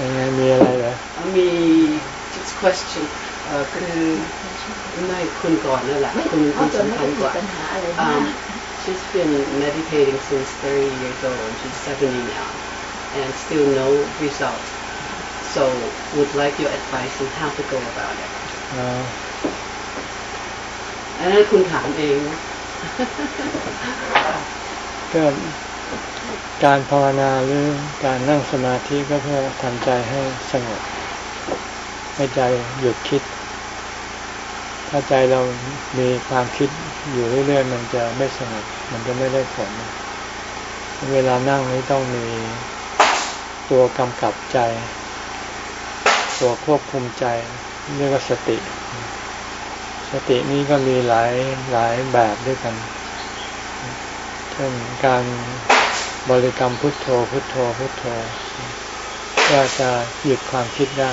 ยังไงมีอะไรเหรอ มี just question เอ่อคือไม่คุณก่อนนั่นแหละคุณคุณสำคัญกว่า ปัญหาอะไร Um, she's been meditating since 30 years old and she's 70 now and still no result. So would like your advice on how to go about it. อ๋อ อันนั้นคุณถามเองนะ ก็ การภาวนาหรือการนั่งสมาธิก็เพื่อทำใจให้สงบให้ใจหยุดคิด ถ้าใจเรามีความคิดอยู่เรื่อยๆมันจะไม่สงบมันจะไม่ได้ผล เวลานั่งนี้ต้องมีตัวกำกับใจ ตัวควบคุมใจเรียกว่าสติ สตินี้ก็มีหลายหลายแบบด้วยกัน เช่นการ บริกรรมพุทโธพุทโธพุทโธก็จะหยุดความคิดได้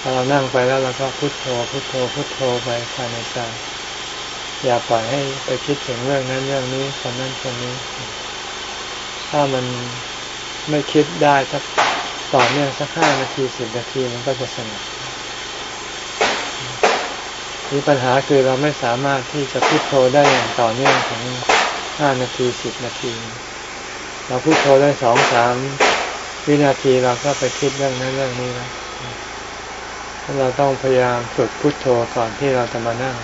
ถ้าเรานั่งไปแล้วเราก็พุทโธพุทโธพุทโธไปภายในใจอย่าปล่อยให้ไปคิดถึงเรื่องนั้นเรื่องนี้คนนั้นคนนี้ ถ้ามันไม่คิดได้สักต่อเนื่องสักห้านาทีสิบนาทีมันก็จะสงบมีปัญหาคือเราไม่สามารถที่จะพุโทโธได้อย่างต่อเนื่องถึงห้านาทีสิบนาที เราพุโทโธได้สองสามวินาทีเราก็ไปคิดเรื่องนั้นเรื่องนี้แล้วเราต้องพยายามฝึกพุโทโธก่อนที่เราจะมานั่ง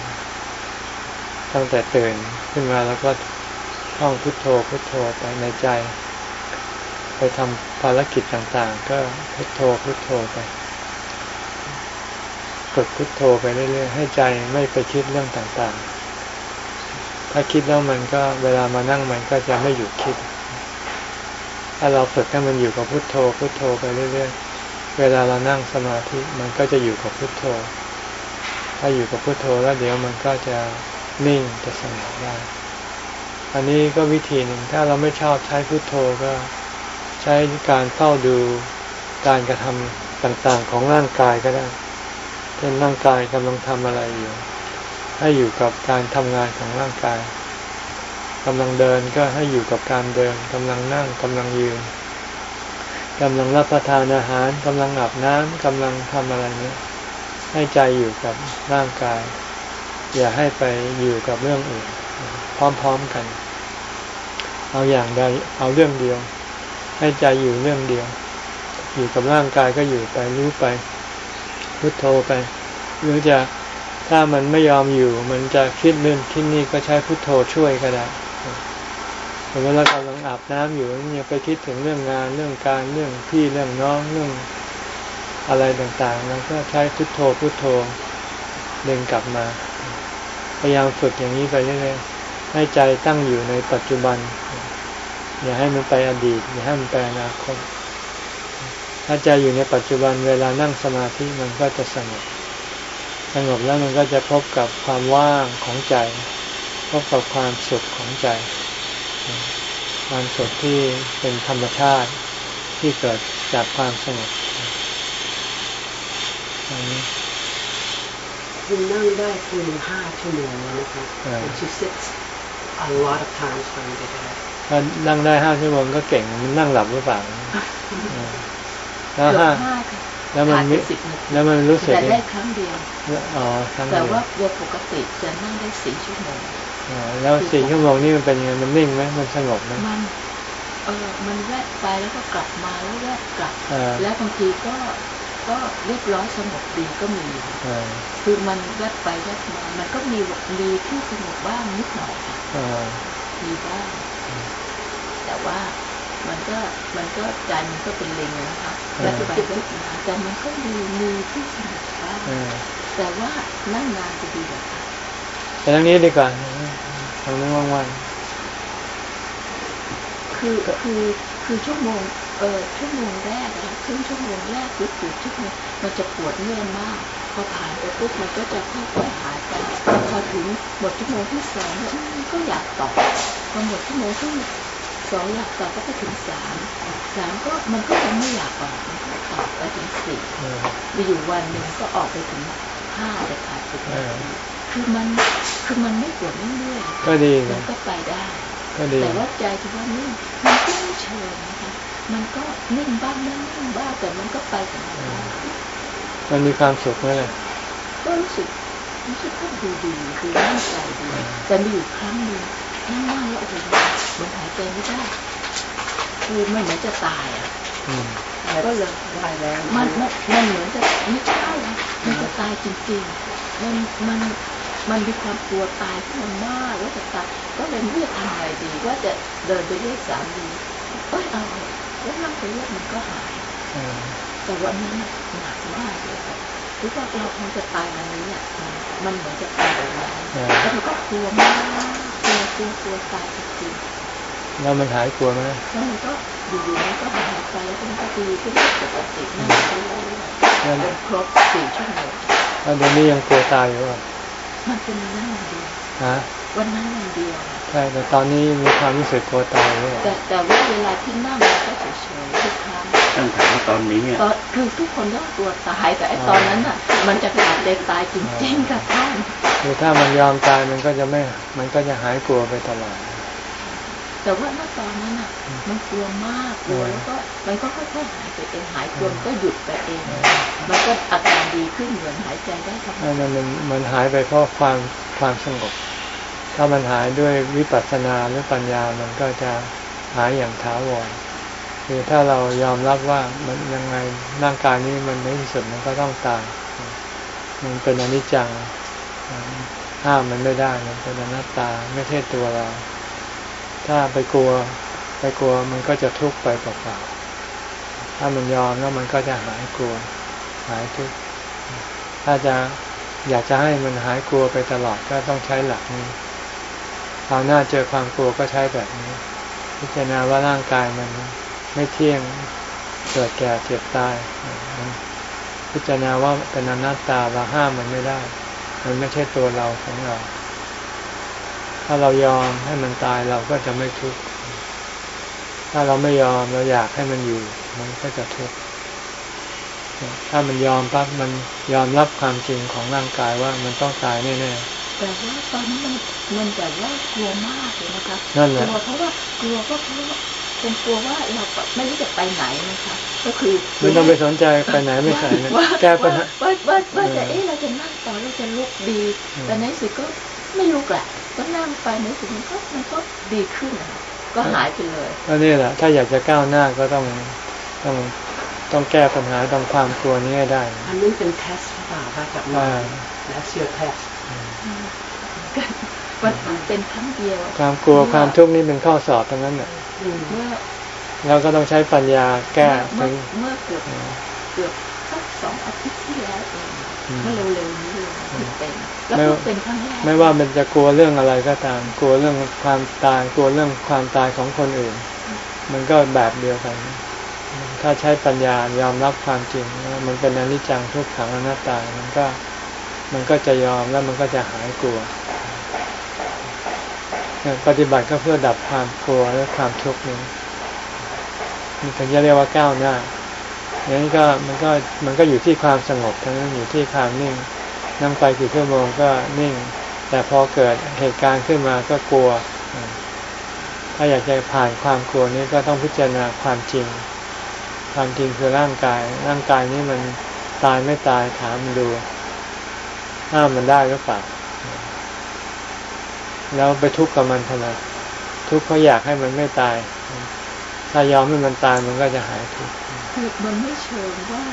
ตั้งแต่ตื่นขึ้นมาแล้วก็ท่องพุโทโธพุโทโธไปในใจ ไปทำภารกิจต่างๆ ก็พุโทโธพุโทโธไปฝึกพุโทโธไปเรื่อยๆให้ใจไม่ไปคิดเรื่องต่างๆ ถ้าคิดแล้วมันก็เวลามานั่งมันก็จะไม่หยุดคิด ถ้าเราฝึกให้มันอยู่กับพุทโธ พุทโธไปเรื่อยๆ เวลาเรานั่งสมาธิมันก็จะอยู่กับพุทโธ ถ้าอยู่กับพุทโธแล้วเดี๋ยวมันก็จะนิ่งจะสงบได้ อันนี้ก็วิธีหนึ่งถ้าเราไม่ชอบใช้พุทโธก็ใช้การเฝ้าดูการกระทำต่างๆของร่างกายก็ได้เช่นร่างกายกำลังทำอะไรอยู่ ให้อยู่กับการทำงานของร่างกาย กำลังเดินก็ให้อยู่กับการเดินกำลังนั่งกำลังยืนกำลังรับประทานอาหารกำลังอาบน้ำกำลังทำอะไรเนี้ยให้ใจอยู่กับร่างกาย อย่าให้ไปอยู่กับเรื่องอื่น พร้อมๆกัน เอาอย่างใดเอาเรื่องเดียว ให้ใจอยู่เรื่องเดียว อยู่กับร่างกายก็อยู่ไปรู้ไปพุทโธไป หรือจะถ้ามันไม่ยอมอยู่ มันจะคิดเรื่องคิดนี่ก็ใช้พุทโธช่วยก็ได้ สมมติเรากำลังอาบน้ำอยู่เนี่ยไปคิดถึงเรื่องงานเรื่องการเรื่องพี่เรื่องน้องเรื่องอะไรต่างๆเราก็ใช้พุทโธพุทโธดึงกลับมา พยายามฝึกอย่างนี้ไปเรื่อยๆให้ใจตั้งอยู่ในปัจจุบัน อย่าให้มันไปอดีต อย่าให้มันไปอนาคตถ้าใจอยู่ในปัจจุบันเวลานั่งสมาธิมันก็จะสงบสงบแล้วมันก็จะพบกับความว่างของใจ พบกับความสุขของใจ ความสุขที่เป็นธรรมชาติที่เกิดจากความสงบอันนี้คุณนั่งได้คือห้าชั่วโมงแล้วนะครับ and she sits a lot of times during the day ถ้านั่งได้ห้าชั่วโมงก็เก่งมันนั่งหลับหรือเปล่าแล้วเกือห้าบห้าค่ะแล้วมันผ่านไปมิสิบนาทีแล้วมันรู้สึกแต่ได้ครั้งเดียวอ๋อครั้งแต่เดียวว่าโดยปกติจะนั่งได้สี่ชั่วโมงอ๋อ แล้วสี่ชั่วโมงนี่มันเป็นยังไงมันนิ่งไหมมันสงบไหมมันเออมันแวะไปแล้วก็กลับมาแล้วแวะกลับเออแล้วบางทีก็ก็เรียบร้อยสงบดีก็มีเออคือมันแวะไปแวะมา มันก็มีมีที่สงบบ้างนิดหน่อยค่ะเออมีบ้าง แต่ว่ามันก็มันก็ใจมันก็เป็นลิงอะนะคะแล้วไปแวะมาแต่มันก็มีมีที่สงบบ้างเออแต่ว่านั่งนานจะดีกว่าค่ะไปทางนี้ดีกว่า ทางนี้ว่างคือคือคือชั่วโมงเออชั่วโมงแรกอะครึ่งชั่วโมงแรกหรือสี่ชั่วโมงมันจะปวดเมื่อยมากพอผ่านไปปุ๊บมันก็จะค่อยๆหายไปพอถึงหมดชั่วโมงที่สองเนี่ยอืมก็อยากต่อพอหมดชั่วโมงที่สองอยากต่อก็ไปถึงสามสามก็มันก็ยังไม่อยากออกมันก็ต่อไปถึงสี่ๆเออมีอยู่วันหนึ่งก็ออกไปถึงห้าแต่ขาดสิบเอนาอทีคือมัน คือมันไม่ปวดไม่เมื่อยก็ดีมันะนก็ไปได้ก็ดีแต่ว่าใจที่ว่านี่มันก็ไม่เชิงนะคะมันก็นิ่งบ้างไม่นิ่งบ้างแต่มันก็ไปของมันได้มันมีความสุขไหมล่ะก็รู้สึกรู้สึกก็ดูดีดูมั่นใจดีแต่มีอยู่ครั้งหนึ่งนั่งนั่งแล้วโอ้โหเหมือนหายใจไม่ได้คือมันเหมือนจะตายอะอืมก็เลยได้แล้วมันมันมันเหมือนจะไม่ใช่นะมันจะตายจริงๆมันมัน มันมีความกลัวตายที่มันมากว่าจะตายก็เลยไม่รู้จะทำอะไรดีว่าจะเดินไปเรียกสามีเอ้ยเอาเถอะแล้วนั่งไปเรียกมันก็หายเออแต่วันนั้นน่ะหนักมากเลยค่ะรู้ว่าเราคงจะตายวันนี้อะมันมันเหมือนจะตายวันนั้นเออแล้วมันก็กลัวมากกลัวกลัวกลัวตายจริงแล้วมันหายกลัวไหมๆแล้วมันก็อยู่ๆมันก็หายไปแล้วมันก็ดีขึ้นปกตินั่งไปเรื่อยๆแล้วจนครบสี่ชั่วโมงแล้วเดี๋ยวนี้ยังกลัวตายอยู่อะ มันเป็นวันนั้นวันเดียวฮะวันนั้นวันเดียวใช่แต่ตอนนี้มีความรู้สึกกลัวตายด้วยแต่แต่ว่าเวลาที่นั่งมันก็เฉยๆทุกครั้งต้องถามว่าตอนนี้อะตอนคือทุกคนต้องกลัวตายแต่ไอ้ตอนนั้นอะ มันจะขาดใจตายจริงๆค่ะท่านคือถ้ามันยอมตายมันก็จะไม่ มันก็จะหายกลัวไปตลอด แต่ว่าเมื่อตอนนั้นอะ มันกลัวมากกลัวแล้วก็มันก็ค่อยๆหายไปเองหายกลัวมันก็หยุดไปเอง มันก็อาการดีขึ้นเหมือนหายใจได้ครับนั่นมันมันมันหายไปเพราะความความสงบ ถ้ามันหายด้วยวิปัสสนาหรือปัญญามันก็จะหายอย่างถาวรคือถ้าเรายอมรับว่ามันยังไงร่างกายนี้มันในที่สุดมันก็ต้องตายมันเป็นอนิจจังห้ามมันไม่ได้มันเป็นอนัตตาไม่ใช่ตัวเรา ถ้าไปกลัวไปกลัวมันก็จะทุกข์ไปเปล่าๆถ้ามันยอมแล้วมันก็จะหายกลัว หายทุกข์ถ้าจะอยากจะให้มันหายกลัวไปตลอดก็ต้องใช้หลักนี้คราวหน้าเจอความกลัวก็ใช้แบบนี้ พิจารณาว่าร่างกายมันไม่เที่ยงเกิดแก่เจ็บตาย พิจารณาว่าเป็นอนัตตาเราห้ามมันไม่ได้ มันไม่ใช่ตัวเราของเรา ถ้าเรายอมให้มันตายเราก็จะไม่ทุกข์ ถ้าเราไม่ยอมเราอยากให้มันอยู่ มันก็จะทุกข์ ถ้ามันยอมปั๊บมันยอมรับความจริงของร่างกายว่ามันต้องตายแน่แต่ว่าตอนนี้มันมันแบบว่ากลัวมากเลยนะคะนั่นแหละกลัวเพราะว่ากลัวก็เพราะว่าคงกลัวว่าเราไม่รู้จะไปไหนนะคะก็คือๆไม่ต้องไปสนใจไปไหนไม่ใส่นะว่าแก้ปัญหาว่าว่าว่าจะเออเอ๊ะเราจะนั่งต่อเราจะลุกดีอืมแต่ในที่สุดก็ ไม่ลุกแหละก็นั่งไปในที่สุดมันก็มันก็ดีขึ้นนะคะก็หายไปเลยก็นี่แหละ ถ้าอยากจะก้าวหน้าก็ต้องต้องต้องแก้ปัญหาตรงความกลัวนี้ให้ได้ อันนี้เป็นเทสหรือเปล่าคะกับอ่า That's your test มันเป็นครั้งเดียว ความกลัวความทุกข์นี่เป็นข้อสอบทั้งนั้นแหละอืมเมื่อเราก็ต้องใช้ปัญญาแก้เมื่ถึองเมื่อเกือบเกือบสักสองอาทิตย์ที่แล้วเองอืมเมื่อเร็วๆนี้ เลยที่เป็นแล้วไม่ก็เป็นครั้งแรกไม่ว่ามันจะกลัวเรื่องอะไรก็ตาม กลัวเรื่องความตายกลัวเรื่องความตายของคนอื่น มันก็แบบเดียวกัน ถ้าใช้ปัญญายอมรับความจริงว่ามันเป็นอนิจจังทุกขังอนัตตามันก็มันก็จะยอมแล้วมันก็จะหายกลัวเนี่ยปฏิบัติก็เพื่อดับความกลัวและความทุกข์นี้มันถึงจะเรียกว่าก้าวหน้าอย่างนี้ก็มันก็มันก็อยู่ที่ความสงบทั้งนั้นอยู่ที่ความนิ่ง นั่งไปกี่ชั่วโมงก็นิ่ง แต่พอเกิดเหตุการณ์ขึ้นมาก็กลัว ถ้าอยากจะผ่านความกลัวนี้ก็ต้องพิจารณาความจริง ความจริงคือร่างกาย ร่างกายนี้มันตายไม่ตายถามมันดูห้ามมันได้หรือเปล่าแล้วไปทุกข์กับมันทำไมทุกข์เพราะอยากให้มันไม่ตาย ถ้ายอมให้มันตายมันก็จะหายทุกข์คือมันไม่เชิงว่า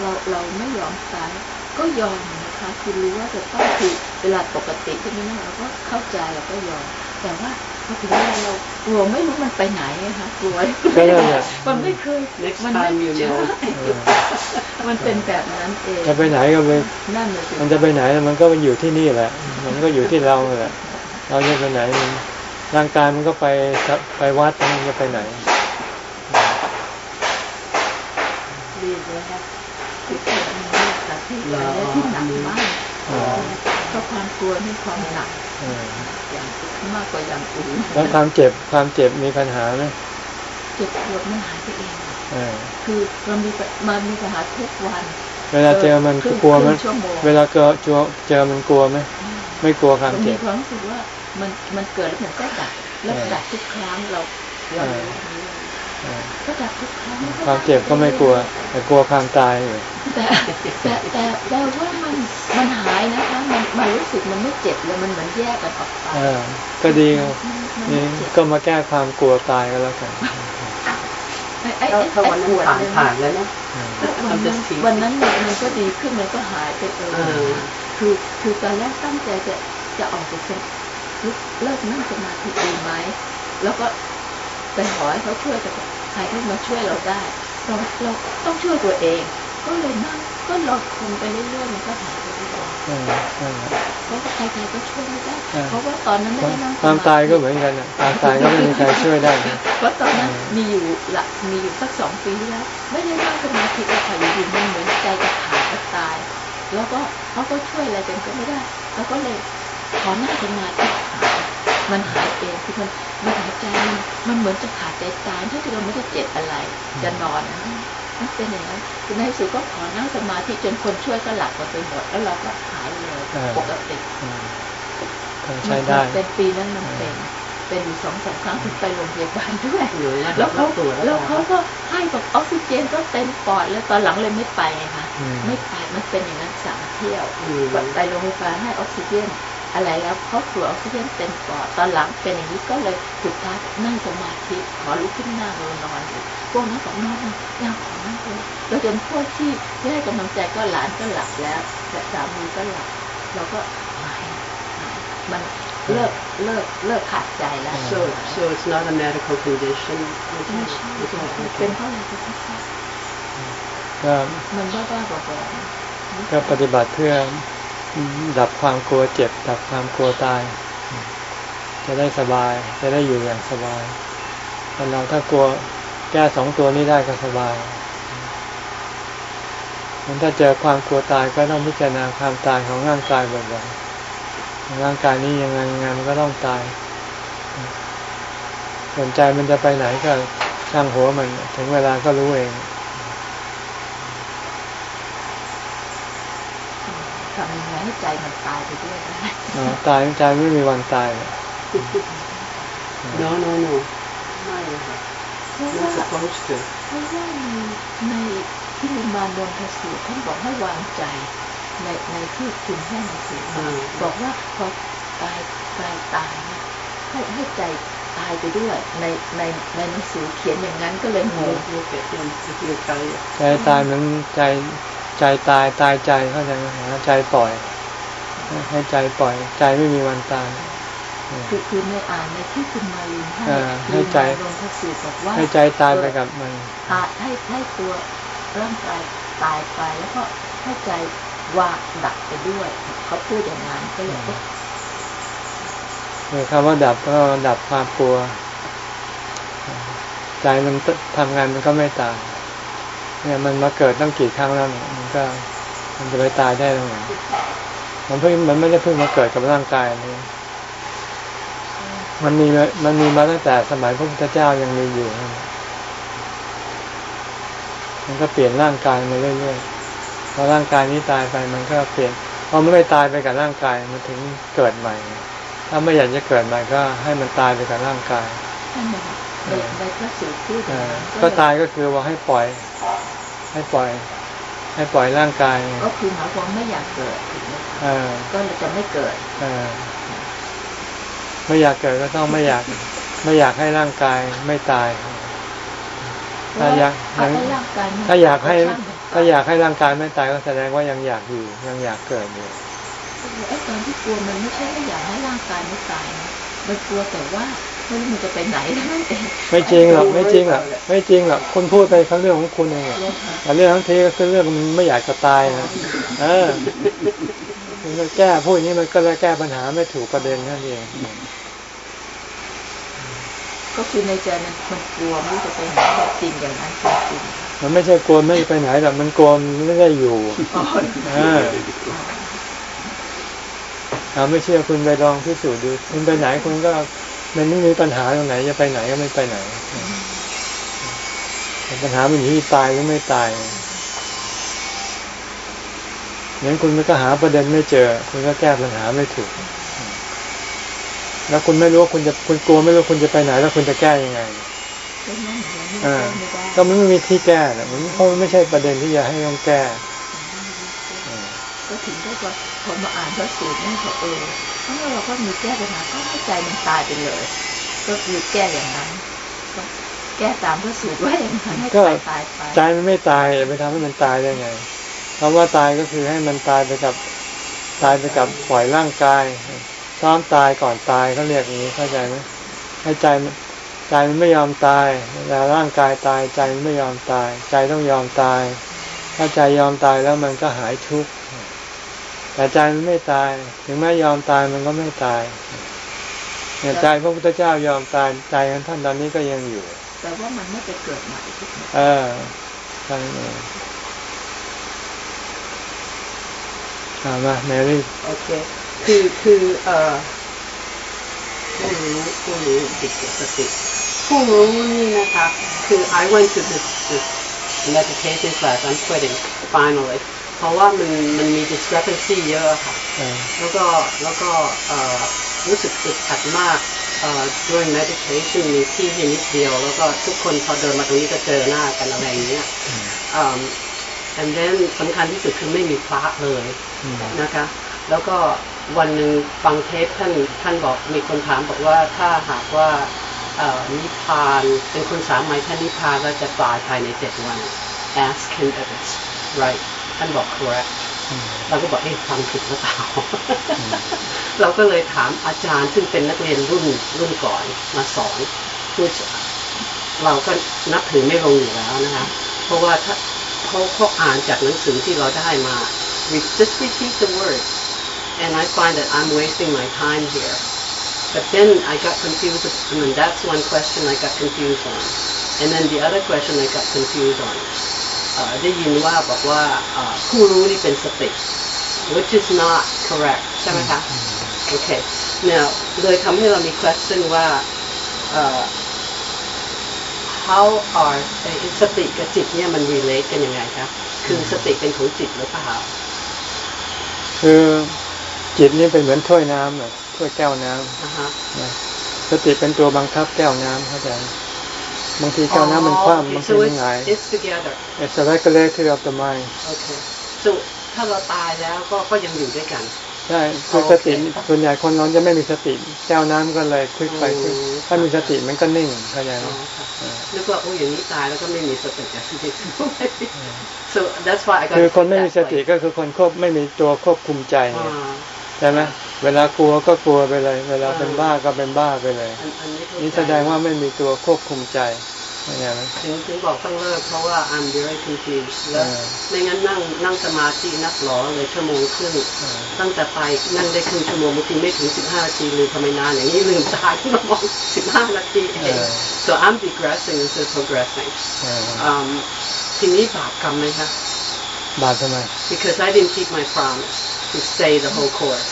เราเราไม่ยอมตาย ก็ยอม นะคะคือรู้ว่าจะต้องคือเวลาปกติใช่ไหมนะเราก็เข้าใจเราก็ยอมแต่ว่าพอถึงเวลาเรากลัวไม่รู้มันไปไหนอะคะกลัวก็นั่นแหละมันไม่เคย Next มันไม่ time you ใช่ know มันเป็นแบบนั้นเองจะไปไหนก็ไปนั่นเลยสิมันจะไปไหนมันก็อยู่ที่นี่แหละ มันก็อยู่ที่เราแหละเราจะไปไหนมันร่างกายมันก็ไปไปวัดมันจะไปไหน ดีเลยค่ะ ที่เกิดมันเนี่ยค่ะที่ตอนนี้ที่หนักมาก อ๋อ เพราะ ความกลัวนี่ความหนักเอออย่างมากกว่าอย่างอื่นแล้วความเจ็บความเจ็บมีปัญหาไหมเจ็บปวดมันหายไปเองเออคือมันมีปัญมันมีปัญหาทุกวัน เวลาเจอมันครึ่งกลัวไหมครึ่งชั่วโมงเวลาเจอเจอเจอมันกลัวไหมไม่กลัวความมันเจ็มีบความรู้สึกว่ามันมันเกิดแล้วมันก็ดับแล้วเออดับทุกครั้งเราเราเออรู้เออก็ดับทุกครั้งความเจ็บก็ไม่กลัว แต่กลัวความตายอยู่แต่แต่แต่แต่ว่ามันมันหายนะคะมัน มันรู้สึกมันไม่เจ็บเลยมันเหมือนแยกกันออกไปเออก็ดีครับมันนี่ไม่เจ็บก็มาแก้ความกลัวตายก็แล้วกันไอ้ไอ้ถ้าไอ้ถ้าวันนั้นปวดผ่านเนี่ยผ่านแล้วนะอืมวันนั้นวันนั้นเนี่ยมันก็ดีขึ้นมันก็หายไปเอเอออคือคือตอนแรกตั้งใจจะจะออกจากเป็นเลิกนั่งสมาธิดีไหมแล้วก็ไปขอให้เขาช่วยแต่ใครที่มาช่วยเราได้ เราเราต้องช่วยตัวเอง ก็เลยนั่งก็ลดคงไปเรื่อยๆมันก็หาย ไปเรื่อยเออเออๆเพราะว่าใครๆก็ช่วยไม่ได้เออเพราะว่าตอนนั้นไม่ได้นั่งสความตายก็เหมือนกันน่ะความตายก็ไม่มีใครช่วยได้นะเพราะตอนนั้นมีอยู่ละมีอยู่สักสองปีที่แล้วไม่ได้นั่งสมาธิเลยค่ะอยู่ๆมันเหมือนใจจะขาดจะตาย แล้วก็เขาก็ช่วยอะไรกันก็ไม่ได้ แล้วก็เลยขอนั่งสมาธิหายมันหายเองคือมันมันหายใจมันมันเหมือนจะขาดใจตายที่เราไม่ได้เจ็บอะไร จะนอนนะ มันเป็นอย่างนั้นคือในที่สุดก็ขอนั่งสมาธิจนคนช่วยก็หลับกันไปหมดแล้วเราก็หายเลยปกติอืมก็ใช้ได้มันเป็นปีนั้นมันเป็นเป็นอยู่สองสามครั้งถึงไปโรงพยาบาลด้วยอยู่ระดัแล้บวเขารอบตัวแล้วเขาก็ให้แบบออกซิเจนก็เต็มปอดแล้วตอนหลังเลยไม่ไปไงคะอืมไม่ไปมันเป็นอย่างนั้นสามเที่ยวอืมไปโรงพยาบาลให้ออกซิเจน อะไรแล้วเขาตรวจออกซิเจนเต็มปอดตอนหลังเป็นอย่างนี้ก็เลยสุดท้ายนั่งสมาธิขอลุกขึ้นนั่งลงนอนอยู่พวกนั้นบอกนอนยังขอนั่งเลยแล้วจนพวกที่ที่ให้กำลังใจก็หลานก็หลับแล้วแต่สามีก็หลับเราก็หายหายมันเลิกเลิกเลิกขาดใจแล้ว so so it's not a medical condition ไม่ใช่ไม่ใช่ไม่ใช่เป็นเพราะอะไรก็ไม่ทราบก็มันบ้าบ้าๆบอๆก็ปฏิบัติเพื่อ ดับความกลัวเจ็บ ดับความกลัวตาย จะได้สบาย จะได้อยู่อย่างสบายคนเราถ้ากลัวแก้สองตัวนี้ได้ก็สบายมันถ้าเจอความกลัวตายก็ต้องพิจารณาความตายของร่างกายบ่อยๆร่างกายนี้ยังไงยังไงมันก็ต้องตาย สนใจมันจะไปไหนก็ช่างหัวมัน ถึงเวลาก็รู้เอง ทำยังไง ให้ใจมันตายไปด้วยนะอ๋อตายใจไม่มีวันตายหรอก no no no ไม่ค่ะเพราะ not ว่า supposed to เพราะว่าในในที่ลิมานนทสูตรท่านบอกให้วางใจ ในในที่คุณให้หนังสือมาอืมบอกว่าพอกายกายตายเนี่ยให้ให้ใจตายไปด้วยในในในหนังสือเขียนอย่างนั้นก็เลยงง look look at him if you try it ใจตายเหมือนใจใจตายตายใจเข้าใจไหมหาใจปล่อย ให้ใจปล่อย ใจไม่มีวันตายคือคือในอ่านในที่คุณมาลินให้เออให้ลิใจมานนทสูตรบอกว่าให้ใจตายไปกับมันตายให้ให้ตัวร่างกายตายไปแล้วก็ให้ใจวางดับไปด้วย เขาพูดอย่างนั้นก็เลยก็คือคำว่าดับก็ดับความกลัว ใจมันทำงานมันก็ไม่ตายเนี่ยมันมาเกิดตั้งกี่ครั้งแล้วเนี่ยมันก็มันจะไปตายได้ตรงไหน มันเพิ่งมันไม่ได้เพิ่งมาเกิดกับร่างกายนี้ มันมีมามันมีมาตั้งแต่สมัยพระพุทธเจ้ายังมีอยู่นั่นแหละมันก็เปลี่ยนร่างกายมาเรื่อยๆ พอร่างกายนี้ตายไปมันก็เปลี่ยนพอมันไม่ตายไปกับร่างกายมันถึงเกิดใหม่ ถ้าไม่อยากจะเกิดใหม่ก็ให้มันตายไปกับร่างกายนั่นเองในในพระสูตรพูดอเอย่างอนั้นก็เลยตายก็คือว่าให้ปล่อย ให้ปล่อย ให้ปล่อยร่างกาย ก็คือหมายความไม่อยากเกิดถู กไหมคะเออก็เลยจะไม่เกิดเออไม่อยากเกิดก็ต้องไม่อยาก ไม่อยากให้ร่างกายไม่ตาย ถ้าอยากถ้าให้ร่างกายไม่ถ้าอยากให้ช่งมันถ้าอยากให้ร่างกายไม่ตายก็แสดงว่ายังอยากอยู่ยังอยากเกิดอยู่ไอ้ตอนที่กลัวมันไม่ใช่ว่าอยากให้ร่างกายไม่ตายนะมันกลัวแต่ว่าไม่รู้มันจะไปไหนเท่านั้นเองไม่จริงหรอกไม่จริงหรอกไม่จริงหรอกคุณพูดไปเขาเรื่องของคุณเองอะแต่เรื่องทั้งทีก็คือเรื่องมันไม่อยากจะตายนะเออ มันก็แก้พูดอย่างนี้มันก็เลยแก้ปัญหาไม่ถูกประเด็นนั่นเองก็คือในใจมันมันกลัวไม่รู้จะไปไหนแบบจริงอย่างนั้นจริงมันไม่ใช่กลัวไม่ไปไหนหรอกมันกลัวมันไม่ได้อยู่ๆอ๋อเออเอาไม่เชื่อคุณไปลองพิสูจน์ดูคุณไปไหนคุณก็มันไม่มีปัญหาตรงไหนจะไปไหนก็ไม่ไปไหนแต่ปัญหามันอยู่ที่ตายหรือไม่ตาย งั้นคุณก็หาประเด็นไม่เจอ คุณก็แก้ปัญหาไม่ถูก แล้วคุณไม่รู้ว่าคุณจะคุณกลัวไม่รู้คุณจะไปไหน แล้วคุณจะแก้ยังไงเพราะงั้นเราไม่อ่าแก้ไม่ได้ก็มันไม่มีที่แก้นะมันเพราะมันไม่ใช่ประเด็นที่จะให้ต้องแก้อ่าก็ถึงได้ว่าพอมาอ่านพระสูตรนี่ก็เออเพราะเราก็มีแก้ปัญหาก็ให้ใจมันตายไปเลย ก็คือแก้อย่างนั้นก็แก้ตามพระสูตรว่าอย่างนั้นให้ก็ตายตายไปใจมันไม่ตายไปทำให้มันตายได้ไง คำว่าตายก็คือให้มันตายไปกับตายไปกับปล่อยร่างกายซ้อมตายก่อนตายเขาเรียกอย่างนี้เข้าใจไหมให้ใจมันใจมันไม่ยอมตายเวลาร่างกายตายใจมันไม่ยอมตาย ใจต้องยอมตาย ถ้าใจยอมตายแล้วมันก็หายทุกข์แต่ใจมันไม่ตาย ถึงแม้ยอมตายมันก็ไม่ตายเนี่ยใจพระพุทธเจ้ายอมตายใจของท่านตอนนี้ก็ยังอยู่ แต่ว่ามันไม่ไปเกิดใหม่ถูกไหมเออใช่เองเอามาแมรี่โอเคคือคือเอ่อผู้รู้ผู้รู้จิตเกิดสติผู้รู้นี่นะคะคือ I went to this this meditation class I'm quitting finally เพราะว่ามันมันมี discrepancy เยอะค่ะเออแล้วก็แล้วก็เอ่อรู้สึกอึดอัดมากเอ่อ during meditation มีที่ให้นิดเดียว แล้วก็ทุกคนพอเดินมาตรงนี้ก็เจอหน้ากันอะไรอย่างเงี้ย อืม and then สำคัญที่สุดคือไม่มีพระเลยอืมนะคะ แล้วก็วันหนึ่งฟังเทปท่านท่านบอกมีคนถามบอกว่าถ้าหากว่าเอ่อนิพพานเป็นคนสามมัยท่านนิพพานแล้วจะตายภายในเจ็ดวัน ask him if it's right ท่านบอก correct อืมเราก็บอกเอ๊ะฟังผิดหรือเปล่า เราก็เลยถามอาจารย์ซึ่งเป็นนักเรียนรุ่นรุ่นก่อนมาสอน which เราก็นับถือไม่ลงอยู่แล้วนะคะ เพราะว่าถ้า เขาเขาอ่านจากหนังสือที่เราได้มา we just repeat the words and I find that I'm wasting my time here but then I got confused I mean that's one question I got confused on and then the other question I got confused on เอ่อได้ยินว่าบอกว่าเอ่อผู้รู้นี่เป็นสติ which is not correct ใช่ไหมคะ โอเค now เลยทำให้เรามี question ว่าเอ่อ how are ไอ้สติกับจิตเนี่ยมัน relate กันยังไงคะคือสติเป็นของจิตหรือเปล่า คือจิตนี่เป็นเหมือนถ้วยน้ำอะถ้วยแก้วน้ำอ่าฮะนะสติเป็นตัวบังคับแก้วน้ำเข้าใจไหมบางทีแก้วน้ำมันคว่ำบางที so มัน it's หงาย it's together It's a regulator of the mind โอเค so ถ้าเราตายแล้วก็ก็ยังอยู่ด้วยกัน ใช่คือสติส่วนใหญ่คนเราจะไม่มีสติแก้วน้ำก็เลยคลิกไปคลิกอืมถ้ามีสติมันก็นิ่งเข้าใจไหมอ๋อค่ะเออนึกว่าโอ้อย่างนี้ตายแล้วก็ไม่มีสติอะ so that's why I got คือคนไม่มี that สติ place ก็คือคนควบไม่มีตัวควบคุมใจไงอ่าใช่ไหมเวลากลัวก็กลัวไปเลย เวลาเป็นบ้าก็เป็นบ้าไปเลยอันอันนี้เข้าใจนี่แสดงว่าไม่มีตัวควบคุมใจเข้าใจไหม ถึงถึงบอกต้องเลิกเพราะว่า I'm very confused แล้วเออไม่งั้นนั่งนั่งสมาธินักหลอเลยชั่วโมงครึ่งเออตั้งแต่ไปนั่งได้ครึ่งชั่วโมงบางทีไม่ถึง15นาทีลืมทำไมนานอย่างนี้ลืมตาขึ้นมามอง15นาทีเอง so I'm digressing instead of progressing เออ um, ทีนี้บาปกรรมไหมคะบาปทำไม because I didn't keep my promise to stay the whole course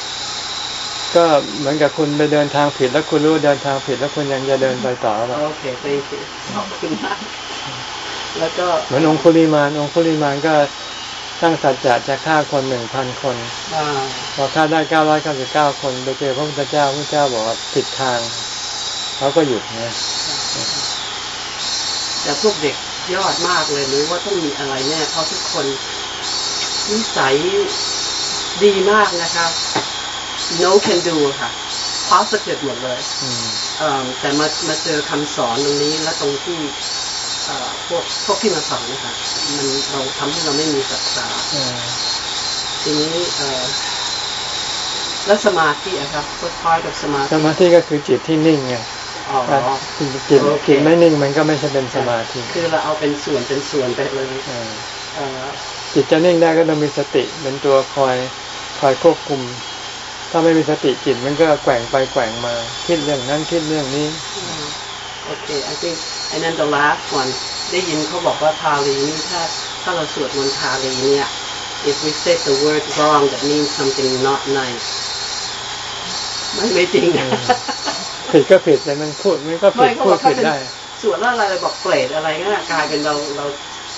ก็เหมือนกับคุณไปเดินทางผิดแล้วคุณรู้ว่าเดินทางผิดแล้วคุณยังจะเดินไปต่อหรือเปล่าโอเค thank you ขอบคุณมากแล้วก็เหมือนองคุลิมานองคุลิมานก็ตั้งสัจจะจะฆ่าคนหนึ่งพันคนอ่าพอฆ่าได้เก้าร้อยเก้าสิบเก้าคนไปเจอพระพุทธเจ้าพระพุทธเจ้าบอกว่าผิดทางเขาก็หยุดเนี่ยแต่พวกเด็กยอดมากเลยรู้ว่าต้องมีอะไรแน่เพราะทุกคนนิสัยดีมากนะคะ no can do ค่ะ positive หมดเลยอืมเอิ่มแต่มามาเจอคำสอนตรงนี้และตรงที่เอ่อพวกพวกที่มาสอนนะคะมันเราทำให้เราไม่มีศรัทธาเออทีนี้เอ่อแล้วสมาธิอะครับ what part of สมาสธิมาธิก็คือจิตที่นิ่งไงอ๋อจิตจิตโอเคจิตไม่นิ่งมันก็ไม่ใช่เป็นสมาธิ คือเราเอาเป็นส่วนเป็นส่วนไปเลยเออเอ่อจิตจะนิ่งได้ก็ต้องมีสติเป็นตัวคอยคอยควบคุม ถ้าไม่มีสติจิตมันก็แกว่งไปแกว่งมา คิดเรื่องนั้นคิดเรื่องนี้โอเค I think and then the last one ได้ยินเขาบอกว่าทาลีนี่ถ้าถ้าเราสวดมนต์ทาลีเนี่ย if we say the word wrong that means something not nice ไม่ไม่จริงเออผิดก็ผิดแต่มันพูดมันก็ผิไม่ดเขาพูบอดกถ้าผิดเป็นได้สวดแล้วอะไรบอกเปรตอะไรก็กลายเป็นเราเรา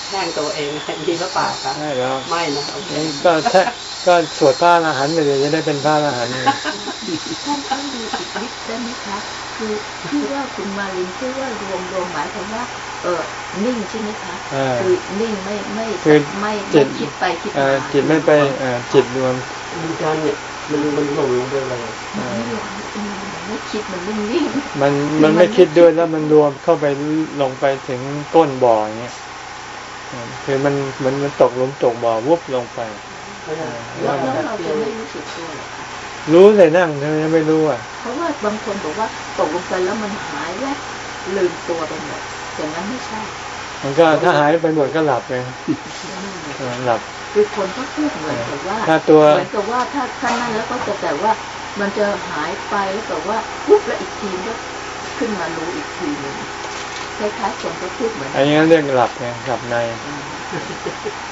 แช่งตัวเองมีหรือเปล่าคะใช่แล้วไม่นะโอเคนี่ก็แช่ ก็สวดพระอรหันต์ไปเลยจะได้เป็นพระอรหันต์ไงท่านต้องดูอีกนิดได้ไหมคะคือที่ว่าคุณมาลินที่ว่ารวมรวมหมายความว่า เออนิ่งใช่ไหมคะเออคือนิ่งไม่ไม่คือไม่จิไม่ตคิดไปคิดเอ่มาอจิตไม่ไปเอ่อจิตรวมมันการเนี่ยมันมันหลงลงไปเลยมันไม่หลงมันไม่คิดมันไม่นิ่งมันมันไม่คิดด้วยแล้วมันรวมเข้าไปลงไปถึงก้นบ่ออย่างเงี้ยเออคือมันเหมันมันตกหลุมตกบ่อวุบลงไป แล้วแล้วเราจะไม่รู้สึกตัวเหรอคะรู้เลยนั่งทำไมไม่รู้อะ เพราะว่าบางคนบอกว่าตกลงไปแล้วมันหายแวบลืมตัวไปหมดอย่างนั้นไม่ใช่ มันก็ถ้าหายไปหมดก็หลับเลยเออหลับคือคนก็พูดเหมือนกับว่าถ้าตัวเหมือนกับว่าถ้าท่านนั่นแล้วก็จะแต่ว่ามันจะหายไปแล้วแต่ว่าปุ๊บแล้วอีกทีก็ขึ้นมารู้อีกทีหนึงคล้ายๆคนก็พูดเหมือนอันนี้เรียกหลับไงหลับใน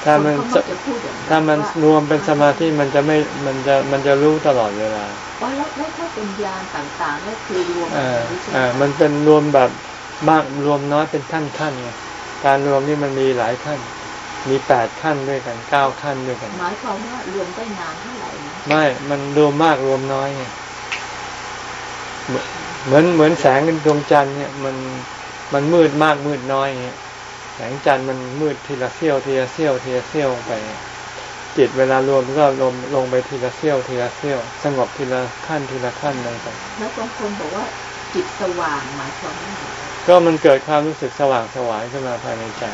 ถ้ามันคนเขาจะพูดอย่างนั้นถ้ามันว่รวมเป็นสมาธิมันจะไม่มันจะมันจะรู้ตลอดเวลาอ๋อแล้วแล้วถ้าเป็นยานต่างๆนี่คือรวมอ่าใช่ไหมอ่ามันเป็นรวมแบบมากรวมน้อยเป็นขั้นขั้นไงการรวมนี่มันมีหลายขั้น มีแปดขั้นด้วยกันเก้าขั้นด้วยกันหมายความว่ารวมได้นานเท่าไหร่นะไม่ มันรวมมากรวมน้อยไงเหมือนเหมือนเหมือนแสงดวงจันทร์เนี่ยมันมันมืดมากมืดน้อยเงี้ย แสงจันทร์มันมืดทีละเสี้ยวทีละเสี้ยวทีละเสี้ยวลงไป จิตเวลารวมก็ลงลงไปทีละเสี้ยวทีละเสี้ยว สงบทีละขั้นทีละขั้นลงไปแล้วบางคนบอกว่าจิตสว่างหมายความว่าไงก็มันเกิดความรู้สึกสว่างสวายขึ้นมาภายในใจ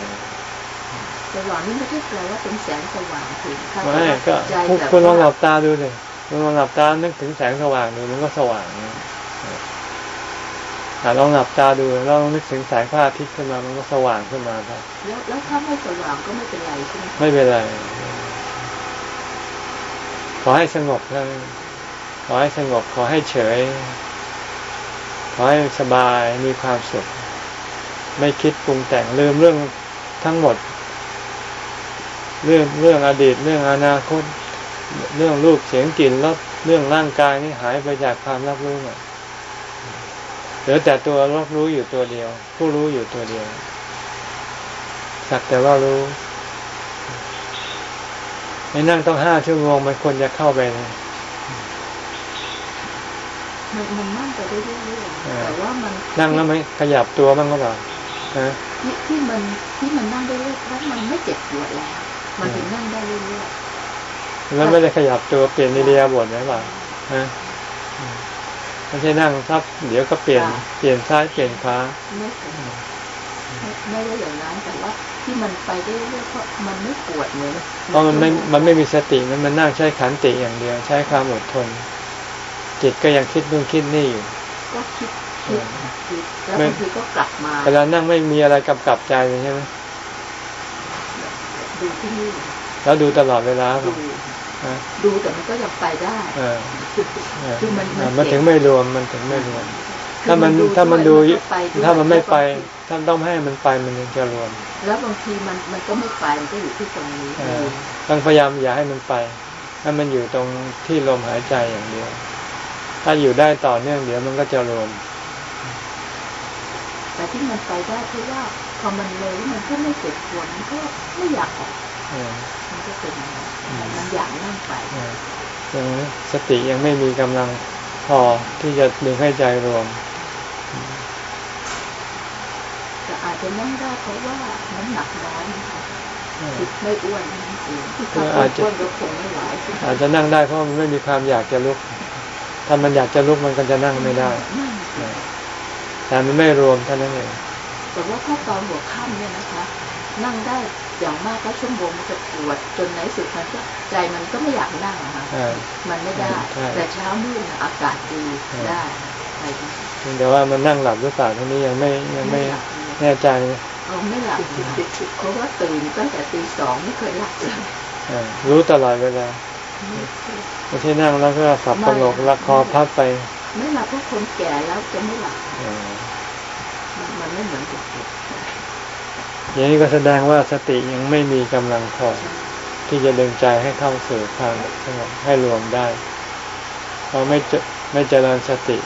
สว่างนี่ไม่ใช่แปลว่าเป็นแสงสว่างถึงขั้นไม่ก็ใจคุณแบบคุณลองหลัว่าบตาดูเลยคุณลองหลับตานึกถึงแสงสว่างดูมันก็สว่าง นะอะลองหลับตาดูแล้วลองนึกถึงแสงพระอาทิตย์ขึ้นมามันก็สว่างขึ้นมาครับแล้วแล้วถ้าไม่สว่างก็ไม่เป็นไรใช่ไหมคะไม่เป็นไรขอให้สงบแล้วขอให้สงบ ขอให้เฉย ขอให้สบายมีความสุข ไม่คิดปรุงแต่งลืมเรื่องทั้งหมด เรื่องเรื่องอดีต เรื่องอนาคต เรื่องรูปเสียงกลิ่นรสเรื่องร่างกายนี่หายไปจากความรับรู้หมด เหลือแต่ตัวรับรู้อยู่ตัวเดียว ผู้รู้อยู่ตัวเดียว สักแต่ว่ารู้ไม่นั่งต้องห้าชั่วโมงมันควรจะเข้าไปเลยมันมันนั่งไปได้เรื่อยเออๆแต่ว่ามันนั่งแล้วไม่ขยับตัวบ้างก็เปล่าฮะที่ที่มันที่มันนั่งได้เรื่อยๆเพราะมันไม่เจ็บปวดแล้ว มันถึงนั่งได้เรื่อยแล้วไม่ได้ขยับตัวเปลี่ยนนิเรียบทไหมเปล่าฮะอืม ไม่ใช่นั่งทับเดี๋ยวก็เปลี่ยนเปลี่ยนซ้ายเปลี่ยนขวาๆไม่เป็นไม่ไม่ได้อย่างนั้นแต่ว่าที่มันไปได้เรื่อยๆเพราะมันไม่ปวดเหมือนเพราะมันไม่มันไม่มีสติมันมันนั่งใช้ขันติอย่างเดียว ใช้ความอดทน จิตก็ยังคิดนู่นคิดนี่อยู่ก็คิดคิดคิดแล้วบางทีก็กลับมาเวลานั่งไม่มีอะไรกำกับใจเลยใช่ไหมดูที่นี่แล้วดูตลอดเวลาดูฮะ ดูแต่มันก็ยังไปได้เออเออคือมันมันมันถึงไม่รวมมันถึงไม่รวมคือถ้ามันดูถ้ามันดูวยก็ด้วยถ้ามันไม่ไปแล้วบางทีถ้าต้องให้มันไปมันถึงจะรวม แล้วบางทีมันมันก็ไม่ไปมันก็อยู่ที่ตรงนี้เออต้องพยายามอย่าให้มันไปให้มันอยู่ตรงที่ลมหายใจอย่างเดียว ถ้าอยู่ได้ต่อเนื่องเดี๋ยวมันก็จะรวมแต่ที่มันไปได้เพราะว่าพอมันเลยมันก็ไม่เจ็บปวดมันก็ไม่อยากออกเออมันก็เป็นอย่างนั้นอื มมันอยากนั่งไปเออยังสติยังไม่มีกำลังพอที่จะดึงให้ใจรวมแต่อาจจะนั่งได้เพราะว่าน้ำหนักน้อยนะคะเออคือไม่อ้วนนั่นเองที่เอถ้าออาจจะอ้วนก็คงไม่ไหวใช่ไหมอาจจะนั่งได้เพราะมันไม่มีความอยากจะลุก ถ้ามันอยากจะลุกมันก็จะนั่งไม่ได้นั่งเออแต่มันไม่รวมเท่านั้นเองแต่ว่าถ้าตอนหัวค่ำเนี่ยนะคะ นั่งได้ อย่างมากก็ชั่วโมงมันจะปวดจนในที่สุดมันก็ใจมันก็ไม่อยากนั่งอะค่ะเออมันไม่ได้ใช่แต่เช้ามืดน่ะอากาศดีเออได้อะไรดีเพียงแต่ว่ามันนั่งหลับหรือเปล่าเท่านี้ยังไม่ยังไม่หลับเลยแน่ใจเอาไม่หลับเพราะว่าตื่นตั้งแต่ตีสองไม่เคยหลับเลยเออรู้ตลอดเวลาไม่ใช่นั่งแล้วก็สับประงกละคอพับไป ไม่หลับเพราะคนแก่แล้วจะไม่หลับเออมันมันไม่เหมือนเด็ก อย่างนี้ก็แสดงว่าสติยังไม่มีกำลังพอที่จะดึงใจให้เข้าสู่ความสงบให้รวมได้เพราะไม่เจไม่เจริญสติ